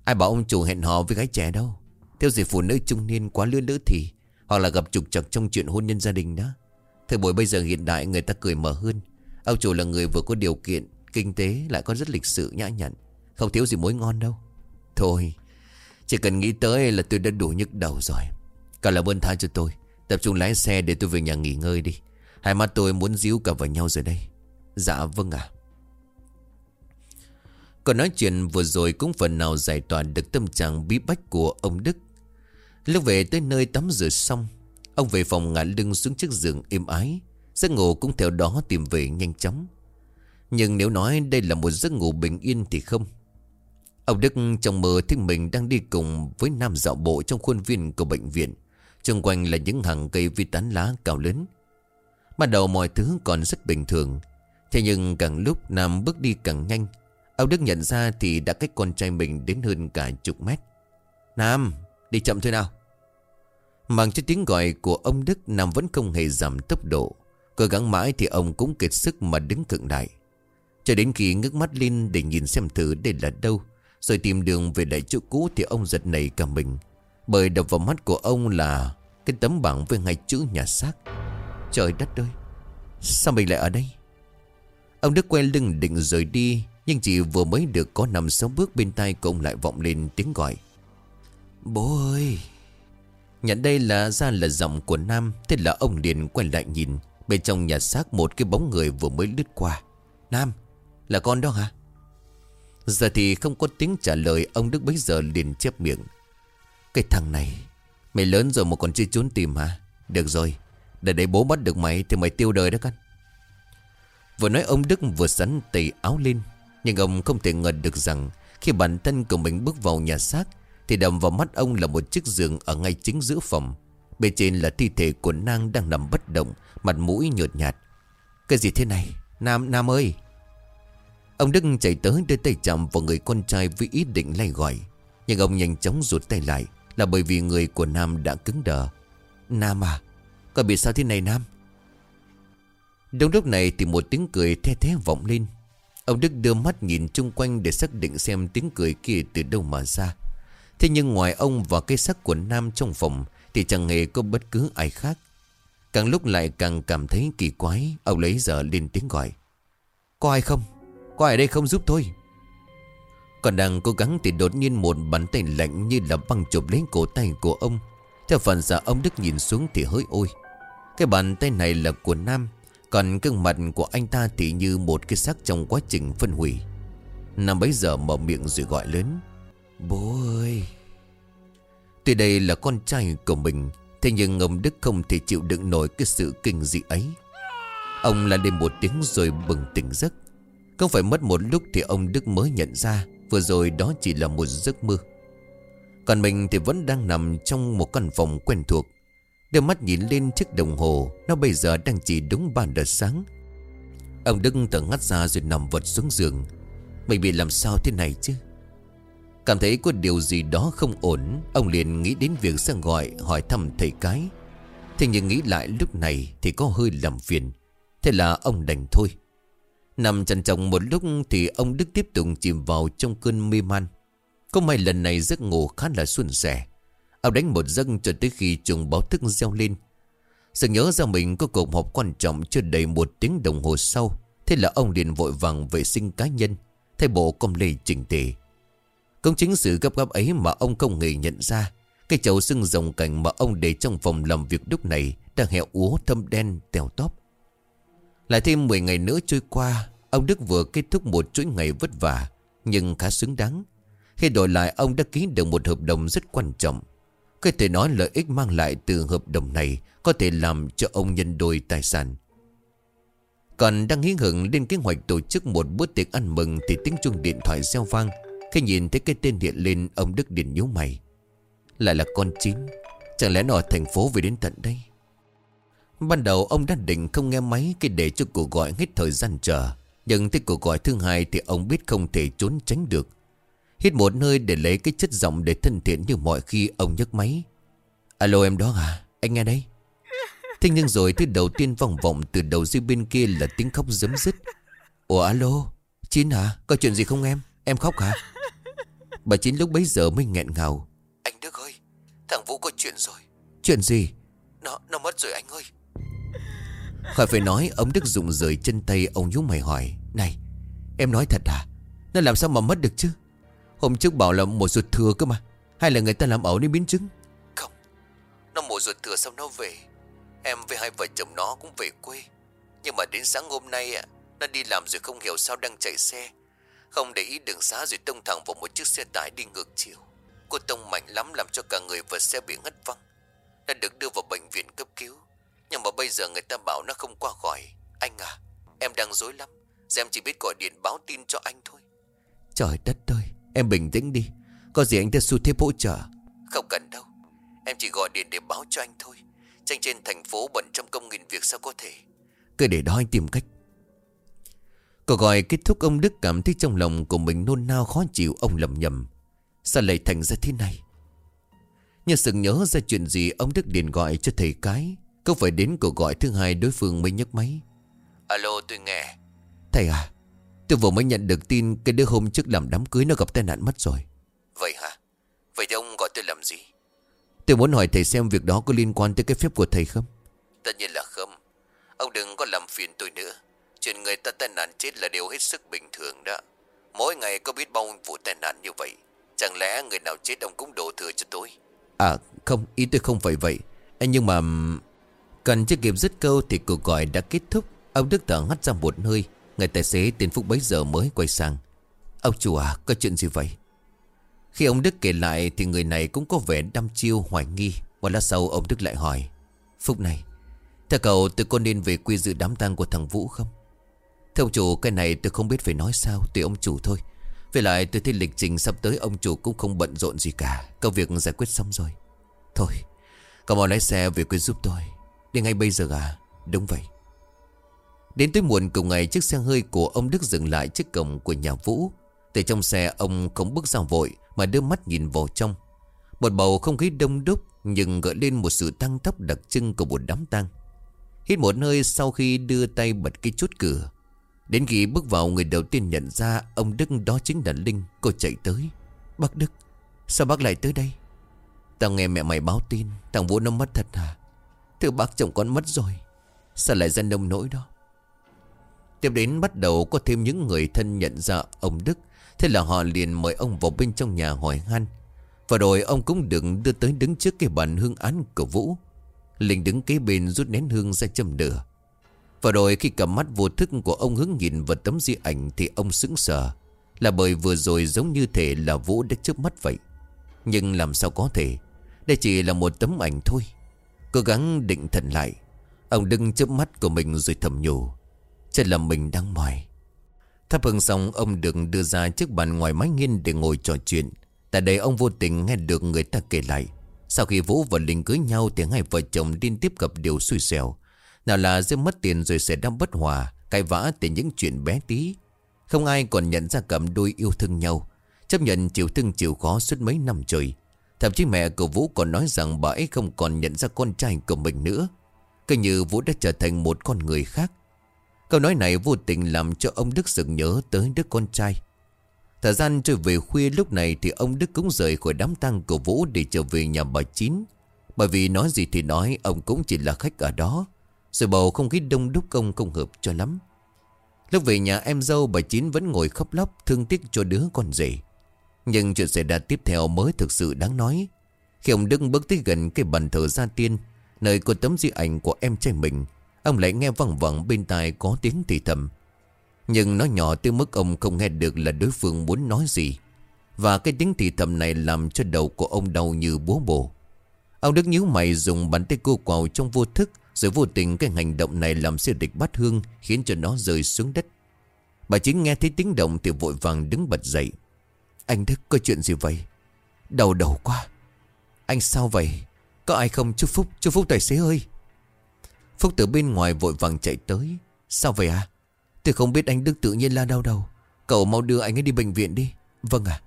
Ai bảo ông chủ hẹn hò với gái trẻ đâu? Theo gì phụ nữ trung niên quá lứa lỡ thì, Hoặc là gặp trục trặc trong chuyện hôn nhân gia đình đó. Thời buổi bây giờ hiện đại, người ta cười mở hơn. Ông chủ là người vừa có điều kiện, Kinh tế lại có rất lịch sự, nhã nhặn. Không thiếu gì mối ngon đâu. Thôi, Chỉ cần nghĩ tới là tôi đã đủ nhức đầu rồi. Cả là ơn tha cho tôi. Tập trung lái xe để tôi về nhà nghỉ ngơi đi. Hai mắt tôi muốn díu cả vào nhau rồi đây. Dạ vâng ạ còn nói chuyện vừa rồi cũng phần nào giải tỏa được tâm trạng bí bách của ông Đức. Lúc về tới nơi tắm rửa xong, ông về phòng ngã lưng xuống chiếc giường êm ái. Giấc ngủ cũng theo đó tìm về nhanh chóng. Nhưng nếu nói đây là một giấc ngủ bình yên thì không. Ông Đức trong mơ thấy mình đang đi cùng với nam dạo bộ trong khuôn viên của bệnh viện. Xung quanh là những hàng cây vi tán lá cao lớn. Ban đầu mọi thứ còn rất bình thường. Thế nhưng càng lúc Nam bước đi càng nhanh Ông Đức nhận ra thì đã cách con trai mình đến hơn cả chục mét. Nam, đi chậm thôi nào. Mang cho tiếng gọi của ông Đức Nam vẫn không hề giảm tốc độ. Cố gắng mãi thì ông cũng kiệt sức mà đứng cận đại. Cho đến khi ngước mắt lên để nhìn xem thử đây là đâu. Rồi tìm đường về lại chỗ cũ thì ông giật nảy cả mình. Bởi đập vào mắt của ông là cái tấm bảng với hai chữ nhà xác. Trời đất ơi, sao mình lại ở đây? Ông Đức quay lưng định rời đi nhưng chỉ vừa mới được có năm sáu bước bên tay của ông lại vọng lên tiếng gọi. Bố ơi! Nhận đây là ra là giọng của Nam, Thế là ông liền quay lại nhìn. Bên trong nhà xác một cái bóng người vừa mới lướt qua. Nam, Là con đó hả? Giờ thì không có tiếng trả lời, Ông Đức bấy giờ liền chép miệng. Cái thằng này, Mày lớn rồi mà còn chưa trốn tìm hả? Được rồi, Để để bố bắt được mày Thì mày tiêu đời đó con. Vừa nói ông Đức vừa sắn tay áo lên nhưng ông không thể ngờ được rằng Khi bản thân của mình bước vào nhà xác, Thì đầm vào mắt ông là một chiếc giường Ở ngay chính giữa phòng. Bên trên là thi thể của Nang đang nằm bất động, Mặt mũi nhợt nhạt. Cái gì thế này? Nam Nam ơi! Ông Đức chạy tới đưa tay chạm vào người con trai Với ý định lay gọi. Nhưng ông nhanh chóng rụt tay lại, Là bởi vì người của Nam đã cứng đờ. Nam à Có bị sao thế này Nam? Đúng lúc này thì một tiếng cười the thế vọng lên. Ông Đức đưa mắt nhìn chung quanh để xác định xem tiếng cười kia từ đâu mà ra. Thế nhưng ngoài ông và cây sắc của Nam trong phòng Thì chẳng hề có bất cứ ai khác Càng lúc lại càng cảm thấy kỳ quái, Ông lấy giờ lên tiếng gọi Có ai không? Có ai đây không giúp tôi? Còn đang cố gắng thì đột nhiên một bàn tay lạnh như là băng chụp lấy cổ tay của ông Theo phần giả ông Đức nhìn xuống thì hơi ôi Cái bàn tay này là của Nam còn gương mặt của anh ta thì như một cái xác trong quá trình phân hủy. Nam bấy giờ mở miệng rồi gọi lớn, Bố ơi, Tuy đây là con trai của mình, Thế nhưng ông Đức không thể chịu đựng nổi cái sự kinh dị ấy. Ông la lên một tiếng rồi bừng tỉnh giấc. Không phải mất một lúc thì ông Đức mới nhận ra, Vừa rồi đó chỉ là một giấc mơ. Còn mình thì vẫn đang nằm trong một căn phòng quen thuộc. Đưa mắt nhìn lên chiếc đồng hồ, Nó bây giờ đang chỉ đúng 3 giờ sáng. Ông Đức thở ngắt ra rồi nằm vật xuống giường. Mình bị làm sao thế này chứ? Cảm thấy có điều gì đó không ổn, Ông liền nghĩ đến việc sang gọi, hỏi thăm thầy cái. Thế nhưng nghĩ lại lúc này thì có hơi làm phiền. Thế là ông đành thôi. Nằm trần trọng một lúc thì ông Đức tiếp tục chìm vào trong cơn mê man. Có may lần này giấc ngủ khá là suôn sẻ. Ông đánh một giấc cho tới khi chuồng báo thức reo lên. Sự nhớ ra mình có cuộc họp quan trọng chưa đầy một tiếng đồng hồ sau, Thế là ông liền vội vàng vệ sinh cá nhân, Thay bộ công lê chỉnh tề. Công chính sự gấp gáp ấy mà ông không hề nhận ra, Cái chậu xương rồng cảnh mà ông để trong phòng làm việc lúc này Đang hẹo úa thâm đen tèo tóp. Lại thêm 10 ngày nữa trôi qua, Ông Đức vừa kết thúc một chuỗi ngày vất vả, Nhưng khá xứng đáng. Khi đổi lại, ông đã ký được một hợp đồng rất quan trọng. Có thể nói lợi ích mang lại từ hợp đồng này Có thể làm cho ông nhân đôi tài sản. Còn đang hí hưởng lên kế hoạch tổ chức một bữa tiệc ăn mừng Thì tiếng chuông điện thoại reo vang, khi nhìn thấy cái tên hiện lên, Ông Đức Điền nhíu mày. Lại là con chín, Chẳng lẽ nó ở thành phố về đến tận đây? Ban đầu ông đã định không nghe máy Cái để cho cuộc gọi hết thời gian chờ, Nhưng tới cuộc gọi thứ hai Thì ông biết không thể trốn tránh được. Hít một nơi để lấy cái chất giọng Để thân thiện như mọi khi ông nhấc máy. Alo em đó à? Anh nghe đây Thế nhưng rồi thứ đầu tiên vòng vọng Từ đầu dây bên kia là tiếng khóc giấm dứt. Ủa alo? Chín hả? Có chuyện gì không em? Em khóc hả? Bà Chín lúc bấy giờ mới nghẹn ngào. Anh Đức ơi Thằng Vũ có chuyện rồi. Chuyện gì? Nó nó mất rồi anh ơi. Khỏi phải nói Ông Đức dùng rời chân tay Ông nhú mày hỏi. Này em nói thật à? Nó làm sao mà mất được chứ Hôm trước bảo là một ruột thừa cơ mà. Hay là người ta làm ẩu nên biến chứng? Không. Nó một ruột thừa xong nó về. Em với hai vợ chồng nó cũng về quê. Nhưng mà đến sáng hôm nay Nó đi làm rồi không hiểu sao đang chạy xe. Không để ý đường xá rồi tông thẳng vào một chiếc xe tải đi ngược chiều. Cô tông mạnh lắm làm cho cả người và xe bị ngất văng. Đã được đưa vào bệnh viện cấp cứu. Nhưng mà bây giờ người ta bảo nó không qua khỏi. Anh à Em đang dối lắm. Giờ em chỉ biết gọi điện báo tin cho anh thôi. Trời đất ơi Em bình tĩnh đi Có gì anh ta su thiếp hỗ trợ Không cần đâu Em chỉ gọi điện để báo cho anh thôi Tranh trên thành phố bận trong công nghìn việc sao có thể Cứ để đó anh tìm cách Cuộc gọi kết thúc ông Đức cảm thấy trong lòng của mình nôn nao khó chịu ông lầm nhầm. Sao lại thành ra thế này? Như sự nhớ ra chuyện gì ông Đức liền gọi cho thầy cái. Có phải đến cuộc gọi thứ hai đối phương mới nhấc máy. Alo tôi nghe. Thầy à, tôi vừa mới nhận được tin cái đứa hôm trước làm đám cưới nó gặp tai nạn mất rồi. Vậy hả? Vậy thì ông gọi tôi làm gì? Tôi muốn hỏi thầy xem việc đó có liên quan tới cái phép của thầy không? Tất nhiên là không. Ông đừng có làm phiền tôi nữa. Chuyện người ta tai nạn chết là điều hết sức bình thường đó Mỗi ngày có biết bao vụ tai nạn như vậy Chẳng lẽ người nào chết ông cũng đổ thừa cho tôi À không ý tôi không phải vậy Nhưng mà Cần chưa kịp dứt câu thì cuộc gọi đã kết thúc Ông Đức thở hắt ra một hơi Người tài xế tên phúc bấy giờ mới quay sang. Ông chủ à có chuyện gì vậy? Khi ông Đức kể lại Thì người này cũng có vẻ đăm chiêu, hoài nghi. Một lát sau, ông Đức lại hỏi, Phúc này, Theo cậu tôi có nên về quy dự đám tang của thằng Vũ không? Thưa ông chủ, cái này tôi không biết phải nói sao, Tùy ông chủ thôi. Về lại tôi thấy lịch trình sắp tới, ông chủ cũng không bận rộn gì cả. Công việc giải quyết xong rồi. Thôi, Cậu mau lái xe về quê giúp tôi. Đi ngay bây giờ à. Đúng vậy. Đến tới muộn cùng ngày, chiếc xe hơi của ông Đức dừng lại trước cổng của nhà Vũ. Từ trong xe, ông không bước ra vội, Mà đưa mắt nhìn vào trong. Một bầu không khí đông đúc, Nhưng gợi lên một sự tăng tốc đặc trưng của một đám tang. Hít một hơi sau khi đưa tay bật cái chốt cửa. Đến khi bước vào, người đầu tiên nhận ra Ông Đức đó chính là Linh. Cô chạy tới. Bác Đức, Sao bác lại tới đây? Tao nghe mẹ mày báo tin, Thằng Vũ nó mất thật hả? Thưa bác, chồng con mất rồi. Sao lại dân đông nỗi đó? Tiếp đến bắt đầu có thêm những người thân nhận ra ông Đức. Thế là họ liền mời ông vào bên trong nhà hỏi han. Và rồi ông cũng đừng đưa tới đứng trước cái bàn hương án của Vũ. Linh đứng kế bên rút nén hương ra châm lửa. Và rồi khi cầm mắt vô thức của ông hướng nhìn vào tấm di ảnh Thì ông sững sờ. Là bởi vừa rồi giống như thể là Vũ đã trước mắt vậy. Nhưng làm sao có thể? Đây chỉ là một tấm ảnh thôi. Cố gắng định thần lại. Ông đứng chớp mắt của mình rồi thầm nhủ. Chắc là mình đang mỏi. Thắp hương xong, ông được đưa ra trước bàn ngoài mái nghiên để ngồi trò chuyện. Tại đây ông vô tình nghe được người ta kể lại. Sau khi Vũ và Linh cưới nhau thì hai vợ chồng liên tiếp gặp điều xui xẻo. Nào là giữa mất tiền rồi sẽ đâm bất hòa, Cãi vã từ những chuyện bé tí. Không ai còn nhận ra cặp đôi yêu thương nhau. Chấp nhận chịu thương chịu khó suốt mấy năm trời. Thậm chí mẹ của Vũ còn nói rằng bà ấy không còn nhận ra con trai của mình nữa. Cứ như Vũ đã trở thành một con người khác. Câu nói này vô tình làm cho ông Đức sực nhớ tới đứa con trai. Thời gian trở về khuya lúc này thì ông Đức cũng rời khỏi đám tang của Vũ để trở về nhà bà Chín. Bởi vì nói gì thì nói, ông cũng chỉ là khách ở đó. Rồi bầu không khí đông đúc công không hợp cho lắm. Lúc về nhà, em dâu bà Chín vẫn ngồi khóc lóc, thương tiếc cho đứa con rể. Nhưng chuyện xảy ra tiếp theo mới thực sự đáng nói. Khi ông Đức bước tới gần cái bàn thờ gia tiên, Nơi có tấm di ảnh của em trai mình Ông lại nghe văng vẳng bên tai có tiếng thì thầm. Nhưng nó nhỏ tới mức ông không nghe được là đối phương muốn nói gì. Và cái tiếng thì thầm này làm cho đầu của ông đau như búa bổ. Ông Đức nhíu mày dùng bàn tay cô quào trong vô thức, Rồi vô tình cái hành động này làm siêu địch bắt hương, Khiến cho nó rơi xuống đất. Bà chính nghe thấy tiếng động thì vội vàng đứng bật dậy. Anh Đức, có chuyện gì vậy? Đầu đầu quá. Anh sao vậy? Có ai không? Chú Phúc Chú Phúc tài xế ơi. Phúc từ bên ngoài vội vàng chạy tới. Sao vậy à Tôi không biết anh Đức tự nhiên la đau đầu. Cậu mau đưa anh ấy đi bệnh viện đi. Vâng à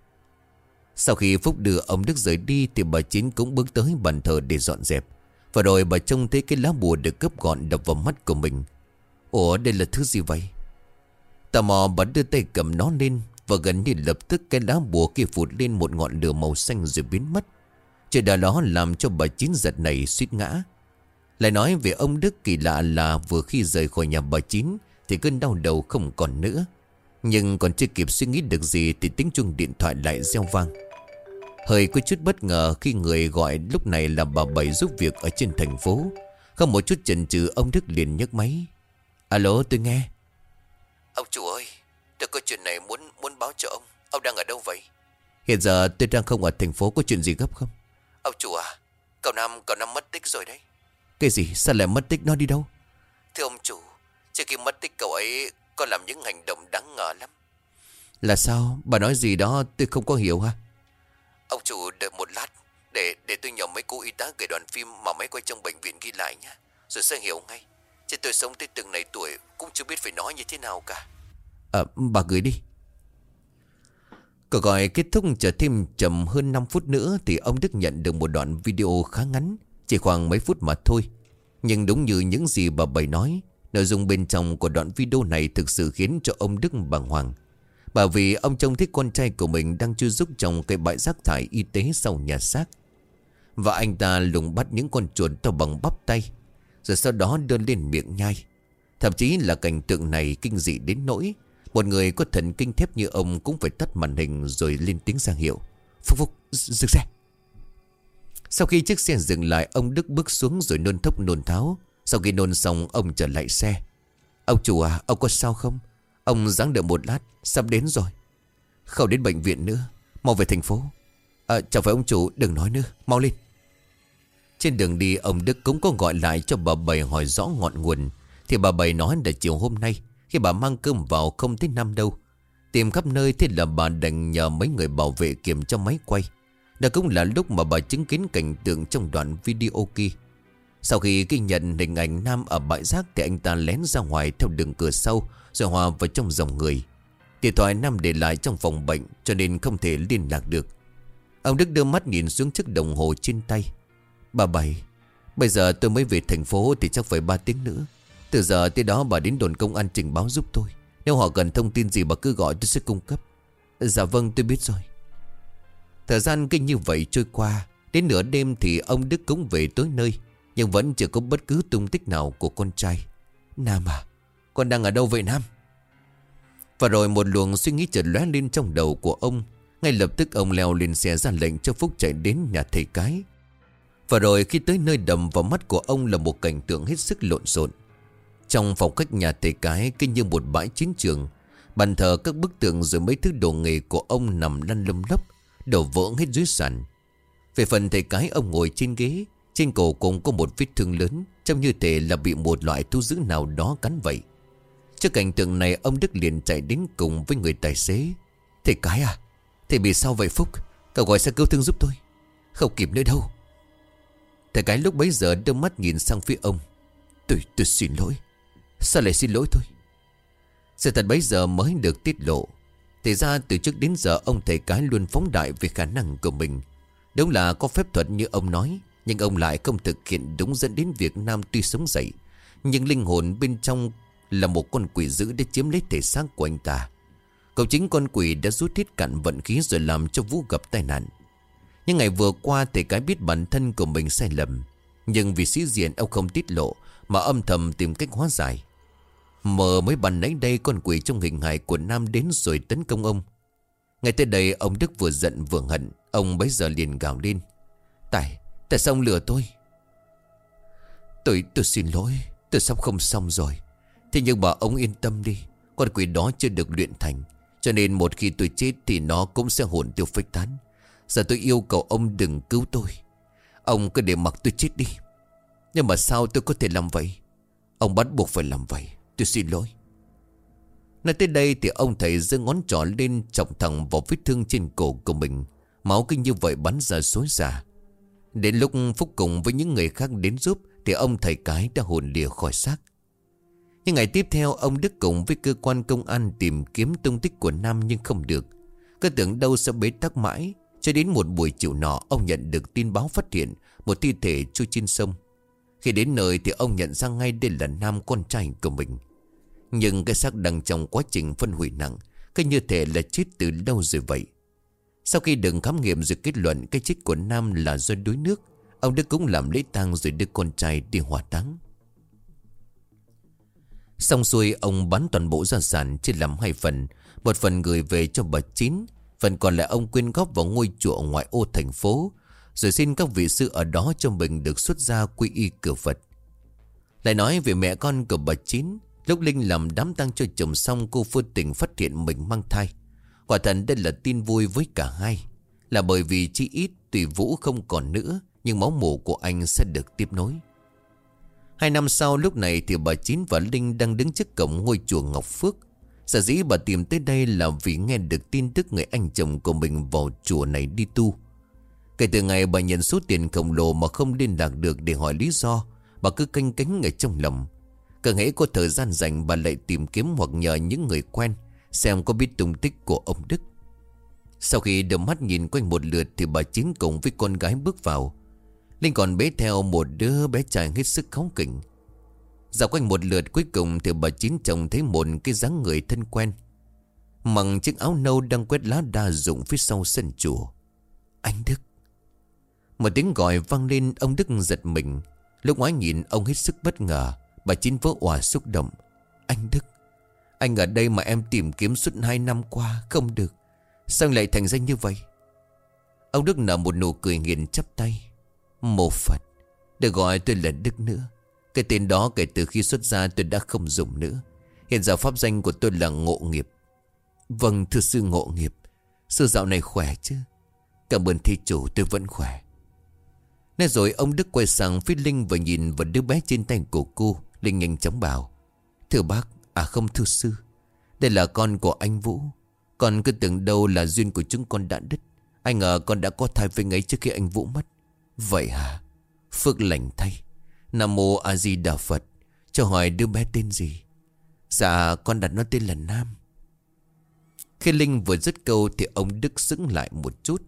Sau khi Phúc đưa ông Đức rời đi Thì bà Chín cũng bước tới bàn thờ để dọn dẹp. Và rồi bà trông thấy cái lá bùa được cấp gọn đập vào mắt của mình. Ủa, đây là thứ gì vậy? Tò mò, bà đưa tay cầm nó lên Và gần như lập tức cái lá bùa kia phụt lên một ngọn lửa màu xanh rồi biến mất. Chuyện đó làm cho bà Chín giật này suýt ngã lại nói về ông Đức kỳ lạ là vừa khi rời khỏi nhà bà Chín Thì cơn đau đầu không còn nữa. Nhưng còn chưa kịp suy nghĩ được gì Thì tiếng chuông điện thoại lại reo vang. Hơi có chút bất ngờ khi người gọi lúc này là bà Bảy giúp việc ở trên thành phố. Không một chút chần chừ ông Đức liền nhấc máy. Alo tôi nghe. Ông chủ ơi Tôi có chuyện này muốn muốn báo cho ông. Ông đang ở đâu vậy? Hiện giờ tôi đang không ở thành phố có chuyện gì gấp không? Ông chủ à Cậu Nam cậu Nam mất tích rồi đấy cái gì? Sao lại mất tích nó đi đâu? Thưa ông chủ Trước khi mất tích cậu ấy có làm những hành động đáng ngờ lắm. Là sao? Bà nói gì đó tôi không có hiểu ha Ông chủ đợi một lát Để để tôi nhờ mấy cô y tá gửi đoàn phim Mà mấy quay trong bệnh viện ghi lại nhé Rồi sẽ hiểu ngay. Chứ tôi sống tới từng này tuổi Cũng chưa biết phải nói như thế nào cả. À bà gửi đi. Cuộc gọi kết thúc chờ thêm chậm hơn 5 phút nữa Thì ông Đức nhận được một đoạn video khá ngắn chỉ khoảng mấy phút mà thôi. Nhưng đúng như những gì bà Bảy nói, Nội dung bên trong của đoạn video này Thực sự khiến cho ông Đức bàng hoàng. Bởi vì ông trông thấy con trai của mình Đang chưa giúp trong cái bãi rác thải y tế sau nhà xác. Và anh ta lùng bắt những con chuột to bằng bắp tay, Rồi sau đó đưa lên miệng nhai. Thậm chí là cảnh tượng này kinh dị đến nỗi, Một người có thần kinh thép như ông Cũng phải tắt màn hình rồi lên tiếng ra hiệu. Phúc Phúc, dừng xe sau khi chiếc xe dừng lại, Ông Đức bước xuống rồi nôn thốc nôn tháo. Sau khi nôn xong, ông trở lại xe. Ông chủ à ông có sao không? Ông ráng đợi một lát, Sắp đến rồi. Không đến bệnh viện nữa, Mau về thành phố. À chẳng phải ông chủ, đừng nói nữa, Mau lên. Trên đường đi, ông Đức cũng có gọi lại cho bà Bảy hỏi rõ ngọn nguồn. Thì bà Bảy nói là chiều hôm nay, Khi bà mang cơm vào không thấy năm đâu. Tìm khắp nơi thế là bà đành nhờ mấy người bảo vệ kiểm tra máy quay đó cũng là lúc mà bà chứng kiến cảnh tượng trong đoạn video kia. Sau khi ghi nhận hình ảnh Nam ở bãi rác Thì anh ta lén ra ngoài theo đường cửa sau, Rồi hòa vào trong dòng người. Điện thoại Nam để lại trong phòng bệnh, Cho nên không thể liên lạc được. Ông Đức đưa mắt nhìn xuống chiếc đồng hồ trên tay. Bà Bảy Bây giờ tôi mới về thành phố thì chắc phải 3 tiếng nữa. Từ giờ tới đó bà đến đồn công an trình báo giúp tôi. Nếu họ cần thông tin gì bà cứ gọi tôi sẽ cung cấp. Dạ vâng tôi biết rồi. Thời gian kinh như vậy trôi qua, Đến nửa đêm thì ông Đức cũng về tới nơi, Nhưng vẫn chưa có bất cứ tung tích nào của con trai. Nam à Con đang ở đâu vậy Nam? Và rồi một luồng suy nghĩ chợt lóe lên trong đầu của ông. Ngay lập tức ông leo lên xe ra lệnh cho Phúc chạy đến nhà thầy cái. Và rồi khi tới nơi đầm vào mắt của ông là một cảnh tượng hết sức lộn xộn. Trong phòng khách nhà thầy cái kinh như một bãi chiến trường, Bàn thờ các bức tượng rồi mấy thứ đồ nghề của ông nằm lăn lâm lấp Đổ vỡ hết dưới sàn. Về phần thầy cái ông ngồi trên ghế Trên cổ cũng có một vết thương lớn Trông như thể là bị một loại thu giữ nào đó cắn vậy. Trước cảnh tượng này ông Đức liền chạy đến cùng với người tài xế. Thầy cái à Thầy bị sao vậy Phúc? Cậu gọi xe cứu thương giúp tôi. Không kịp nữa đâu. Thầy cái lúc bấy giờ đưa mắt nhìn sang phía ông. Tôi, tôi xin lỗi. Sao lại xin lỗi tôi? Sự thật bấy giờ mới được tiết lộ thì ra từ trước đến giờ ông thầy cái luôn phóng đại về khả năng của mình. Đúng là có phép thuật như ông nói, Nhưng ông lại không thực hiện đúng dẫn đến việc Nam tuy sống dậy, Nhưng linh hồn bên trong là một con quỷ dữ để chiếm lấy thể xác của anh ta. Cậu chính con quỷ đã rút thiết cạn vận khí rồi làm cho Vũ gặp tai nạn. Nhưng ngày vừa qua, thầy cái biết bản thân của mình sai lầm, Nhưng vì sĩ diện ông không tiết lộ Mà âm thầm tìm cách hóa giải. Mờ mới bàn nãy đây con quỷ trong hình hài của Nam đến rồi tấn công ông. Ngay tới đây ông Đức vừa giận vừa hận. Ông bấy giờ liền gào lên. Tại, tại sao ông lừa tôi? Tôi, tôi xin lỗi. Tôi sắp không xong rồi. Thế nhưng mà ông yên tâm đi. Con quỷ đó chưa được luyện thành. Cho nên một khi tôi chết thì nó cũng sẽ hồn tiêu phách tán. Giờ tôi yêu cầu ông đừng cứu tôi. Ông cứ để mặc tôi chết đi. Nhưng mà sao tôi có thể làm vậy? Ông bắt buộc phải làm vậy. Tôi xin lỗi. Nói tới đây thì ông thầy giơ ngón trỏ lên Trọng thẳng vào vết thương trên cổ của mình. Máu kinh như vậy bắn ra xối xả. Đến lúc Phúc cùng với những người khác đến giúp Thì ông thầy cái đã hồn lìa khỏi xác. Nhưng ngày tiếp theo, Ông Đức cùng với cơ quan công an Tìm kiếm tung tích của Nam nhưng không được. Cứ tưởng đâu sẽ bế tắc mãi, Cho đến một buổi chiều nọ, Ông nhận được tin báo phát hiện Một thi thể trôi trên sông. Khi đến nơi thì ông nhận ra ngay đây là Nam con trai của mình nhưng cái xác đang trong quá trình phân hủy nặng, Cái như thể là chết từ lâu rồi vậy? Sau khi đừng khám nghiệm rồi kết luận Cái chết của Nam là do đuối nước, Ông Đức cũng làm lễ tang rồi đưa con trai đi hỏa táng. Xong xuôi, ông bán toàn bộ gia sản chia làm hai phần, Một phần gửi về cho bà Chín, Phần còn lại ông quyên góp vào ngôi chùa ngoại ô thành phố, Rồi xin các vị sư ở đó cho mình được xuất gia quy y cửa Phật. Lại nói về mẹ con của bà Chín Lúc Linh làm đám tang cho chồng xong cô vô tình phát hiện mình mang thai. Quả thật đây là tin vui với cả hai. Là bởi vì chi ít tùy Vũ không còn nữa nhưng máu mủ của anh sẽ được tiếp nối. Hai năm sau lúc này thì bà Chín và Linh đang đứng trước cổng ngôi chùa Ngọc Phước. Sở dĩ bà tìm tới đây là vì nghe được tin tức người anh chồng của mình vào chùa này đi tu. Kể từ ngày bà nhận số tiền khổng lồ mà không liên lạc được để hỏi lý do, bà cứ canh cánh ở trong lòng. Càng hãy có thời gian dành bà lại tìm kiếm hoặc nhờ những người quen, Xem có biết tung tích của ông Đức. Sau khi đôi mắt nhìn quanh một lượt Thì bà Chín cùng với con gái bước vào. Linh còn bế theo một đứa bé trai hết sức khóng kỉnh. Dạo quanh một lượt cuối cùng Thì bà Chín chồng thấy một cái dáng người thân quen. Mặc chiếc áo nâu đang quét lá đa dụng phía sau sân chùa. Anh Đức. Một tiếng gọi vang lên, ông Đức giật mình. Lúc ngoái nhìn, ông hết sức bất ngờ. Bà Chín vỡ òa xúc động. Anh Đức, Anh ở đây mà em tìm kiếm suốt hai năm qua, Không được. Sao lại thành danh như vậy? Ông Đức nở một nụ cười nghiền chắp tay. Mô Phật Đừng gọi tôi là Đức nữa. Cái tên đó kể từ khi xuất ra tôi đã không dùng nữa. Hiện giờ pháp danh của tôi là Ngộ Nghiệp. Vâng thưa sư Ngộ Nghiệp, Sư dạo này khỏe chứ? Cảm ơn thi chủ, tôi vẫn khỏe. Nói rồi ông Đức quay sang phía Linh và nhìn vào đứa bé trên tay của cô. Linh nhanh chóng bảo, Thưa bác À không thưa sư. Đây là con của anh Vũ. Con cứ tưởng đâu là duyên của chúng con đã đứt. Anh ngờ con đã có thai với ấy trước khi anh Vũ mất. Vậy hả? Phước lành thay. Nam mô A Di Đà Phật. Cho hỏi đứa bé tên gì? Dạ con đặt nó tên là Nam. Khi Linh vừa dứt câu Thì ông Đức sững lại một chút.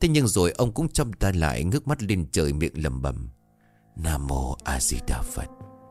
Thế nhưng rồi ông cũng chăm ta lại, Ngước mắt lên trời miệng lầm bầm Nam mô A Di Đà Phật.